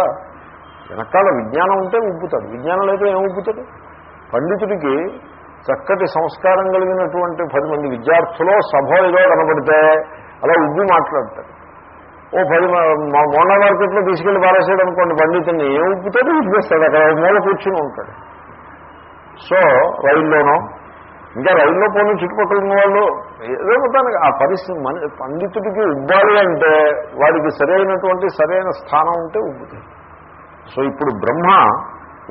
వెనకాల విజ్ఞానం ఉంటే ఉబ్బుతాడు. విజ్ఞానం అయితే ఏం ఉబ్బుతాడు? పండితుడికి చక్కటి సంస్కారం కలిగినటువంటి పది మంది విద్యార్థులు సభ ఏదో కనబడితే అలా ఉబ్బి మాట్లాడతారు. ఓ పది మొన్న మార్కెట్లో తీసుకెళ్ళి పారేసాడు అనుకోండి పండితుని ఏ ఉబ్బుతాడు ఉబ్బిస్తాడు అక్కడ మూల కూర్చుని ఉంటాడు. సో రైల్లోనో ఇంకా రైల్లో పోను చుట్టుపక్కల ఉన్న వాళ్ళు ఏదో మొత్తానికి ఆ పరిస్థితి మన పండితుడికి ఉబ్బాలి అంటే వాడికి సరైనటువంటి సరైన స్థానం ఉంటే ఉబ్బుతుంది సో ఇప్పుడు బ్రహ్మ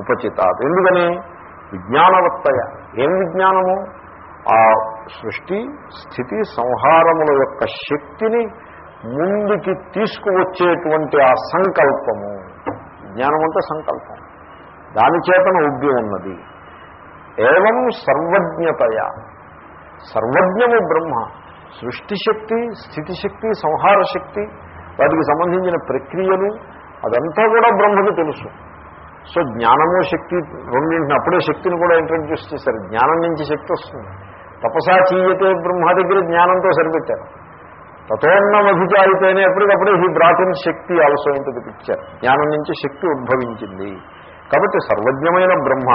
ఉపచితాత్. ఎందుకని? విజ్ఞానవత్తయ. ఏం విజ్ఞానము? ఆ సృష్టి స్థితి సంహారముల యొక్క శక్తిని ముందుకి తీసుకువచ్చేటువంటి ఆ సంకల్పము. జ్ఞానం అంటే సంకల్పం. దాని చేతన ఉద్యం ఉన్నది. ఏవం సర్వజ్ఞతయ. సర్వజ్ఞము బ్రహ్మ. సృష్టిశక్తి స్థితిశక్తి సంహార శక్తి వాటికి సంబంధించిన ప్రక్రియలు అదంతా కూడా బ్రహ్మకు తెలుసు. సో జ్ఞానము శక్తి రెండింటిని అప్పుడే శక్తిని కూడా ఇంట్రడ్యూస్ చేశారు. జ్ఞానం నుంచి శక్తి వస్తుంది. తపసా చీయతే బ్రహ్మ దగ్గర జ్ఞానంతో సరిపెట్టారు. తతోన్నమభిచారితేనే ఎప్పటికప్పుడే ఈ బ్రాటిన్ శక్తి ఆల్సో ఇంత పిక్చర్ జ్ఞానం నుంచి శక్తి ఉద్భవించింది. కాబట్టి సర్వజ్ఞమైన బ్రహ్మ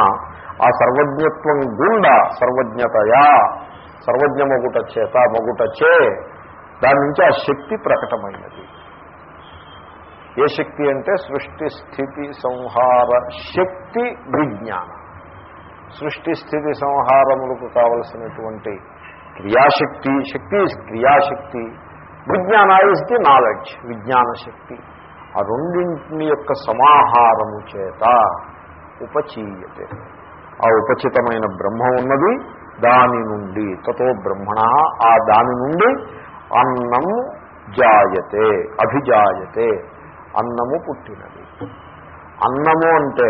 ఆ సర్వజ్ఞత్వం గుండా సర్వజ్ఞతయా సర్వజ్ఞ మొగుట చేత మొగుట చే దాని నుంచి ఆ శక్తి ప్రకటమైనది. ఏ శక్తి అంటే సృష్టి స్థితి సంహార శక్తి విజ్ఞానం. సృష్టి స్థితి సంహారములకు కావలసినటువంటి క్రియాశక్తి శక్తి క్రియాశక్తి విజ్ఞాన ఇస్ ది నాలెడ్జ్ విజ్ఞాన శక్తి. ఆ రెండింటిని యొక్క సమాహారము చేత ఉపచీయతే. ఆ ఉపచితమైన బ్రహ్మ ఉన్నది దాని నుండి తతో బ్రహ్మణ ఆ దాని నుండి అన్నం జాయతే అభిజాయతే. అన్నము పుట్టినది. అన్నము అంటే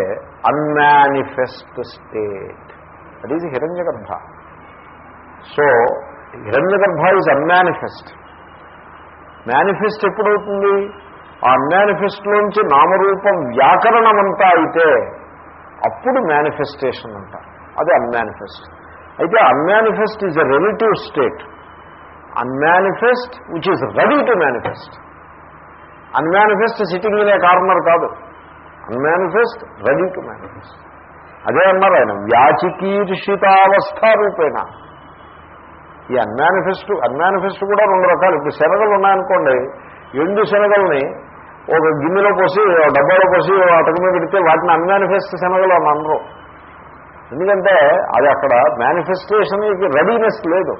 అన్మానిఫెస్ట్ స్టేట్ దట్ ఈజ్ హిరణ్య గర్భ సో హిరణ్య గర్భ ఈజ్ అన్మానిఫెస్ట్ మేనిఫెస్ట్ ఎప్పుడవుతుంది? ఆ అన్మానిఫెస్ట్లోంచి నామరూపం వ్యాకరణమంతా అయితే అప్పుడు మేనిఫెస్టేషన్ అంట. అది అన్మానిఫెస్ట్ అయితే unmanifest is a relative state unmanifest which is ready to manifest unmanifest sitting in a corner కాదు. అన్మానిఫెస్ట్ రెడీ టు మేనిఫెస్ట్ అదే అన్నారు ఆయన వ్యాచికీర్షితావస్థ రూపేణ. ఈ అన్మానిఫెస్ట్ అన్మానిఫెస్ట్ కూడా రెండు రకాలు. ఇప్పుడు శనగలు ఉన్నాయనుకోండి ఎండు శనగల్ని ఒక గిన్నెలో పోసి ఒక డబ్బాలో పోసి అటక మీద పెడితే వాటిని అన్మానిఫెస్ట్ శనగలు అని అనరు. ఎందుకంటే అది అక్కడ మేనిఫెస్టేషన్కి రెడీనెస్ లేదు.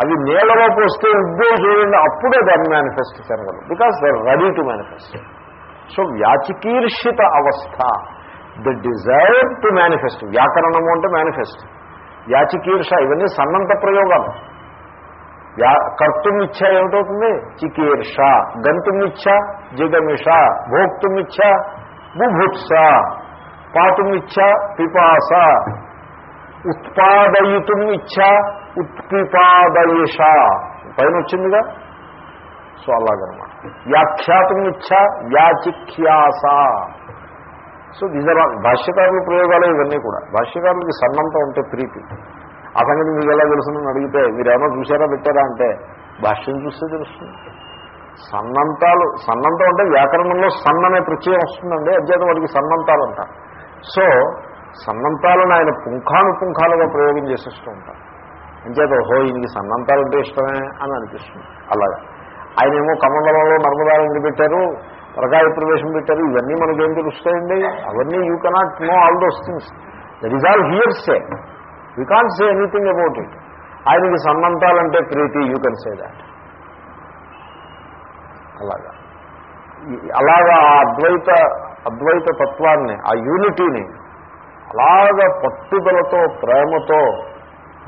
అవి నీళ్ళలో పోస్తే ఉద్యోగం చూడండి అప్పుడే దాన్ని మేనిఫెస్ట్ శనగలు because they ready to manifest so వ్యాచికీర్షిత అవస్థ ద డిజైర్ టు మేనిఫెస్ట్ వ్యాకరణము అంటే మేనిఫెస్ట్ వ్యాచికీర్ష ఇవన్నీ సన్నంత ప్రయోగాలు. వ్యా కర్తుమిచ్చ ఏమిటవుతుంది? చికీర్ష గంతుమిచ్చ జిగమిష భోక్తుమిచ్చ బుభుత్స పాతుమిచ్చ పిపాస ఉత్పాదయితుం ఇచ్చ ఉత్పిపాదయిష. పైన వచ్చిందిగా సో అలాగనమాట. వ్యాఖ్యాతం ఇచ్చ వ్యాచిఖ్యాస. సో దీస్ ఆర్ భాష్యకారుల ప్రయోగాలు ఇవన్నీ కూడా. భాష్యకారులకి సన్నంతో ఉంటే ప్రీతి. ఆ సంగతి మీకు ఎలా తెలుస్తుందని అడిగితే మీరు ఏమైనా చూసారా పెట్టారా అంటే భాష్యం చూస్తే తెలుస్తుంది. సన్నంతాలు సన్నంతం అంటే వ్యాకరణంలో సన్ననే ప్రత్యయం వస్తుందండి అధ్యయనం వాడికి సన్నంతాలు అంటారు. సో సన్నంతాలను ఆయన పుంఖానుపుంఖాలుగా ప్రయోగం చేసేస్తూ ఉంటారు. అంచేత ఓహో ఈయనకి సన్నంతాలు అంటే ఇష్టమే అని అనిపిస్తుంది. అలాగా. ఆయన ఏమో కమండలంలో నర్మదాలను పెట్టారు పరకాయ ప్రవేశం పెట్టారు ఇవన్నీ మనకేం తెలుస్తాయండి? అవన్నీ you cannot know all those things that is all here say you can't say anything about it ఆయనకి సన్నంతాలంటే ప్రీతి యూ కెన్ సే దాట్ అలాగా. అలాగా ఆ అద్వైత అద్వైత తత్వాన్ని ఆ యూనిటీని అలాగా పట్టుదలతో ప్రేమతో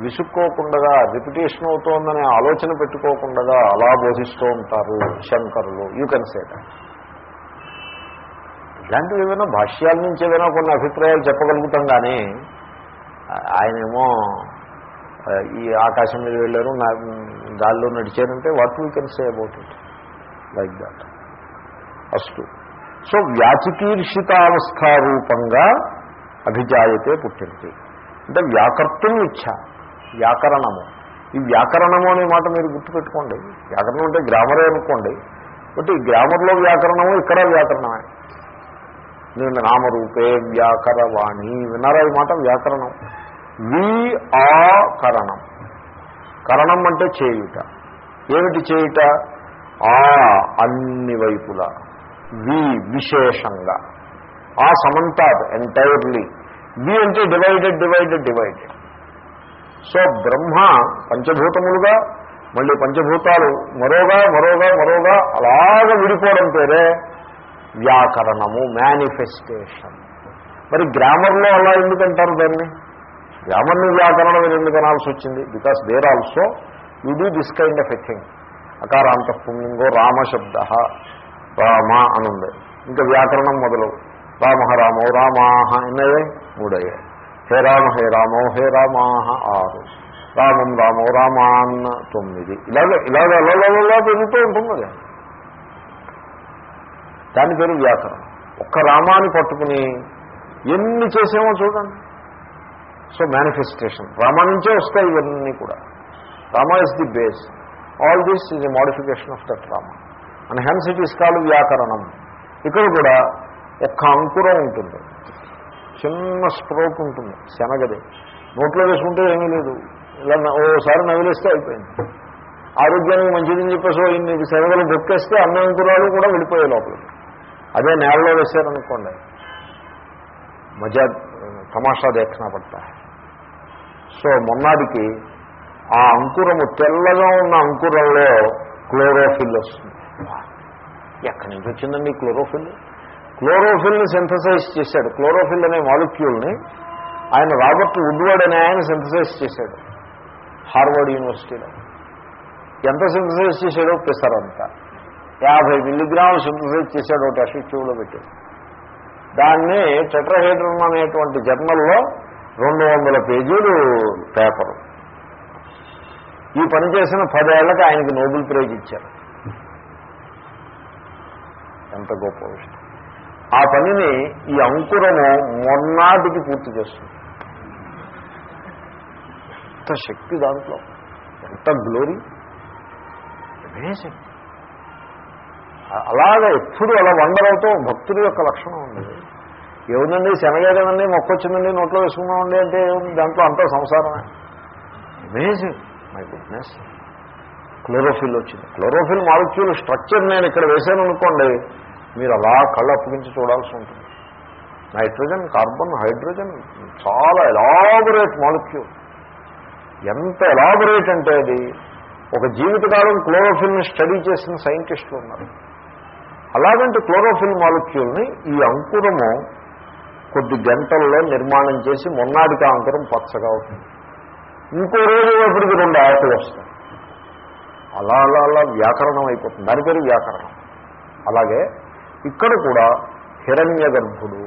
విసుక్కోకుండా రిపిటేషన్ అవుతోందనే ఆలోచన పెట్టుకోకుండా అలా బోధిస్తూ ఉంటారు శంకరులు. యూ కెన్ సే దాట్ ఇలాంటివి ఏమైనా భాష్యాల నుంచి ఏదైనా కొన్ని అభిప్రాయాలు చెప్పగలుగుతాం కానీ ఆయనేమో ఈ ఆకాశం మీద వెళ్ళారు నా గాల్లో నడిచారంటే what you can say about it like that అస్తు. సో వ్యాచికీర్షితావస్థారూపంగా అభిజాయతే పుట్టింది. అంటే వ్యాకర్తం ఇచ్చ వ్యాకరణము. ఈ వ్యాకరణము అనే మాట మీరు గుర్తుపెట్టుకోండి. వ్యాకరణం అంటే గ్రామరే అనుకోండి. బట్ ఈ గ్రామర్లో వ్యాకరణము ఇక్కడ వ్యాకరణమే. నేను నామరూపే వ్యాకరవాణి. విన్నారా ఈ మాట? వ్యాకరణం. వి ఆ కరణం. కరణం అంటే చేయుట. ఏమిటి చేయుట? ఆ అన్ని వైపులా. వి విశేషంగా. ఆ సమంతార్ ఎంటైర్లీ బి అంటే divided divided divided so Brahma పంచభూతములుగా మళ్ళీ పంచభూతాలు మరోగా మరోగా మరోగా అలాగ విడిపోవడం పేరే వ్యాకరణము మేనిఫెస్టేషన్ మరి గ్రామర్లో అలా ఎందుకంటారు దాన్ని? గ్రామర్ని వ్యాకరణం అని ఎందుకు అనాల్సి వచ్చింది? Because there also you do this kind of a thing అకారాంత పుణ్యంగో రామశబ్ద రామ అనుంది. ఇంకా వ్యాకరణం మొదలు రామ రామో రామాహ ఎన్నయ్యే మూడయ్యాయి హే రామ హే రామో హే రామాహ ఆరు. రామం రామో రామాన్న తొమ్మిది. ఇలాగ ఇలాగ అలా పెరుగుతూ ఉంటుంది అది. దాని పేరు వ్యాకరణం. ఒక్క రామాన్ని పట్టుకుని ఎన్ని చేసామో చూడండి. సో మేనిఫెస్టేషన్ రామ నుంచే వస్తాయి ఇవన్నీ కూడా. Rama is the base all this is a modification of that Rama. And hence it is called వ్యాకరణం. ఇక్కడ కూడా ఒక్క అంకురం ఉంటుంది. చిన్న స్ట్రోక్ ఉంటుంది శనగది. నోట్లో వేసుకుంటే ఏమీ లేదు. ఇలా ఓసారి నవిలేస్తే అయిపోయింది. ఆరోగ్యానికి మంచిదని చెప్పేసి ఇన్ని శనగలు బొక్కేస్తే అన్ని అంకురాలు కూడా వెళ్ళిపోయే లోపలికి అదే నేలలో వేశారనుకోండి. మజా తమాషా దేఖనా పడతా. సో మొన్నాడికి ఆ అంకురము తెల్లగా ఉన్న అంకురంలో క్లోరోఫిల్ వస్తుంది. ఎక్కడి నుంచి వచ్చిందండి క్లోరోఫిల్? క్లోరోఫిల్ని సింథసైజ్ చేశాడు. క్లోరోఫిల్ అనే మాలిక్యూల్ని ఆయన రాబర్ట్ వుడ్వర్డ్ అనే ఆయన సింథసైజ్ చేశాడు. హార్వర్డ్ యూనివర్సిటీలో. ఎంత సింథసైజ్ చేశాడో పిసరంతా యాభై మిల్లీగ్రాములు సింథసైజ్ చేశాడు ఒకటి టెస్ట్ ట్యూబ్లో పెట్టి దాన్ని టెట్రహైడ్రన్ అనేటువంటి జర్నల్లో రెండు వందల పేజీలు పేపరు. ఈ పని చేసిన పదేళ్ళకు ఆయనకి నోబెల్ ప్రైజ్ ఇచ్చారు. ఎంత గొప్ప విషయం. ఆ పనిని ఈ అంకురము మొన్నాటికి పూర్తి చేస్తుంది. ఎంత శక్తి దాంట్లో? ఎంత గ్లోరీ అమేజింగ్ అలాగే ఎప్పుడు అలా వండలవుతూ భక్తుడి యొక్క లక్షణం ఉండేది ఏముందండి శనగేదండి మొక్క వచ్చిందండి నోట్లో వేసుకున్నామండి అంటే దాంట్లో అంతా సంసారమే. అమేజింగ్ మై గుడ్నెస్ క్లోరోఫిల్ వచ్చింది. క్లోరోఫిల్ మాలిక్యూల్ స్ట్రక్చర్ నేను ఇక్కడ వేసాను అనుకోండి మీరు అలా కళ్ళు అప్పగించి చూడాల్సి ఉంటుంది. నైట్రోజన్ కార్బన్ హైడ్రోజన్ చాలా ఎలాబొరేట్ మాలిక్యూల్. ఎంత ఎలాబొరేట్ అంటే అది? ఒక జీవితకాలం క్లోరోఫిల్ని స్టడీ చేసిన సైంటిస్టులు ఉన్నారు. అలాగంటే క్లోరోఫిల్ మాలిక్యూల్ని ఈ అంకురము కొద్ది గంటల్లో నిర్మాణం చేసి మొన్నాడికి అంకురం పచ్చగా అవుతుంది. ఇంకో రోజు ఎప్పటికి రెండు ఆకులు వస్తాయి. అలా అలా అలా వ్యాకరణం అయిపోతుంది. దాని పేరు వ్యాకరణం. అలాగే ఇక్కడ కూడా హిరణ్య గర్భుడు.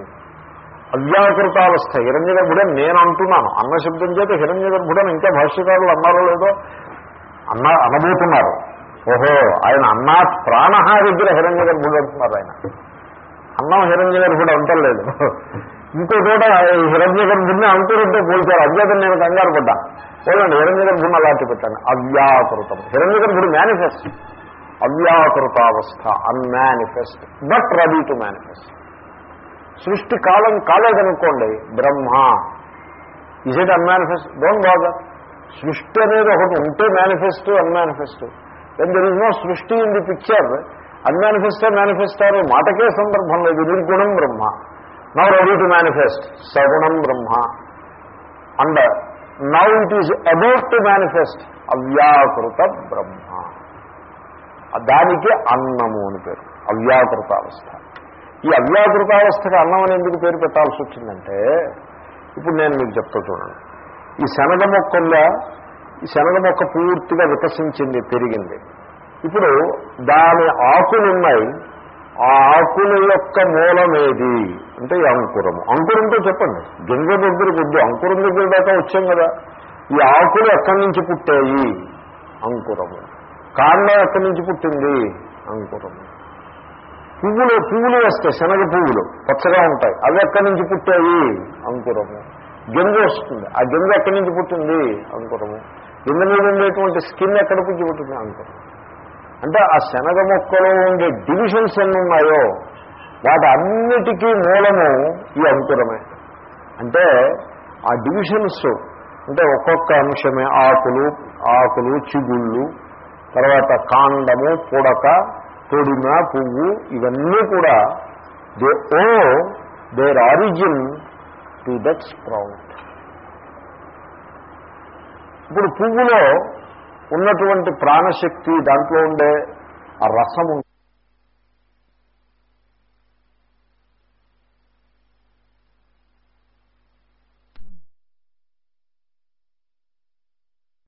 అవ్యాకృతావస్థ. హిరణ్య గర్భుడే నేను అంటున్నాను. అన్న శబ్దం చేత హిరణ్య గర్భుడని ఇంకా భాష్యకారులు అన్నారో లేదో అన్న అనబోతున్నారు. ఓహో ఆయన అన్నా ప్రాణ దగ్గర హిరణ్య గర్భుడు అంటున్నారు ఆయన. అన్నం హిరణ్య గర్భుడు అంటలేదు ఇంకో చోట హిరణ్య గర్భుడిని అంకురుంటే పోల్చారు. అజ్ఞాతం నేను కంగారు పడ్డా. పోలండి హిరణ్య గర్భుడిని అలాంటి పెట్టాను అవ్యాకృతం. హిరణ్య గర్భుడు manifest. అవ్యాకృతావస్థ unmanifest but ready to manifest సృష్టి కాలం కాలేదనుకోండి Brahma. Is it unmanifest don't bother సృష్టి అనేది ఒకటి ఉంటే manifest unmanifest then there is no srishti in the picture అన్మానిఫెస్టో మేనిఫెస్టో అనే మాటకే సందర్భం లేదు. నిర్గుణం Brahma. Now ready to manifest సగుణం Brahma. And now it is about to manifest అవ్యాకృత Brahma. దానికి అన్నము అని పేరు అవ్యాకృతావస్థ. ఈ అవ్యాకృతావస్థకి అన్నం అని ఎందుకు పేరు పెట్టాల్సి వచ్చిందంటే ఇప్పుడు నేను మీకు చెప్తా చూడండి. ఈ శనగ మొక్కల్లో ఈ శనగ మొక్క పూర్తిగా వికసించింది పెరిగింది. ఇప్పుడు దాని ఆకులు ఉన్నాయి ఆ ఆకుల యొక్క మూలమేది? అంటే ఈ అంకురము. అంకురంతో చెప్పండి. గింజ దగ్గర వద్దు అంకురం దగ్గర దాకా వచ్చాం కదా. ఈ ఆకులు ఎక్కడి నుంచి పుట్టాయి? అంకురము. కాండం ఎక్కడి నుంచి పుట్టింది? అంకురము పువ్వులు పువ్వులు వస్తాయి శనగ పువ్వులు పచ్చగా ఉంటాయి. అవి ఎక్కడి నుంచి పుట్టాయి? అంకురము గింజ వస్తుంది. ఆ గింజ ఎక్కడి నుంచి పుట్టింది? అంకురము గింజ మీద ఉండేటువంటి స్కిన్ ఎక్కడ పుట్టి పుట్టింది? అంకురం. అంటే ఆ శనగ మొక్కలో ఉండే డివిజన్స్ ఎన్ని ఉన్నాయో వాటి అన్నిటికీ మూలము ఈ అంకురమే. అంటే ఆ డివిజన్స్ అంటే ఒక్కొక్క అంశమే ఆకులు ఆకులు చిగుళ్ళు తర్వాత కాండము పుడక తొడిమ పువ్వు ఇవన్నీ కూడా they oh their origin to that sprout. ఇప్పుడు పువ్వులో ఉన్నటువంటి ప్రాణశక్తి దాంట్లో ఉండే ఆ రసము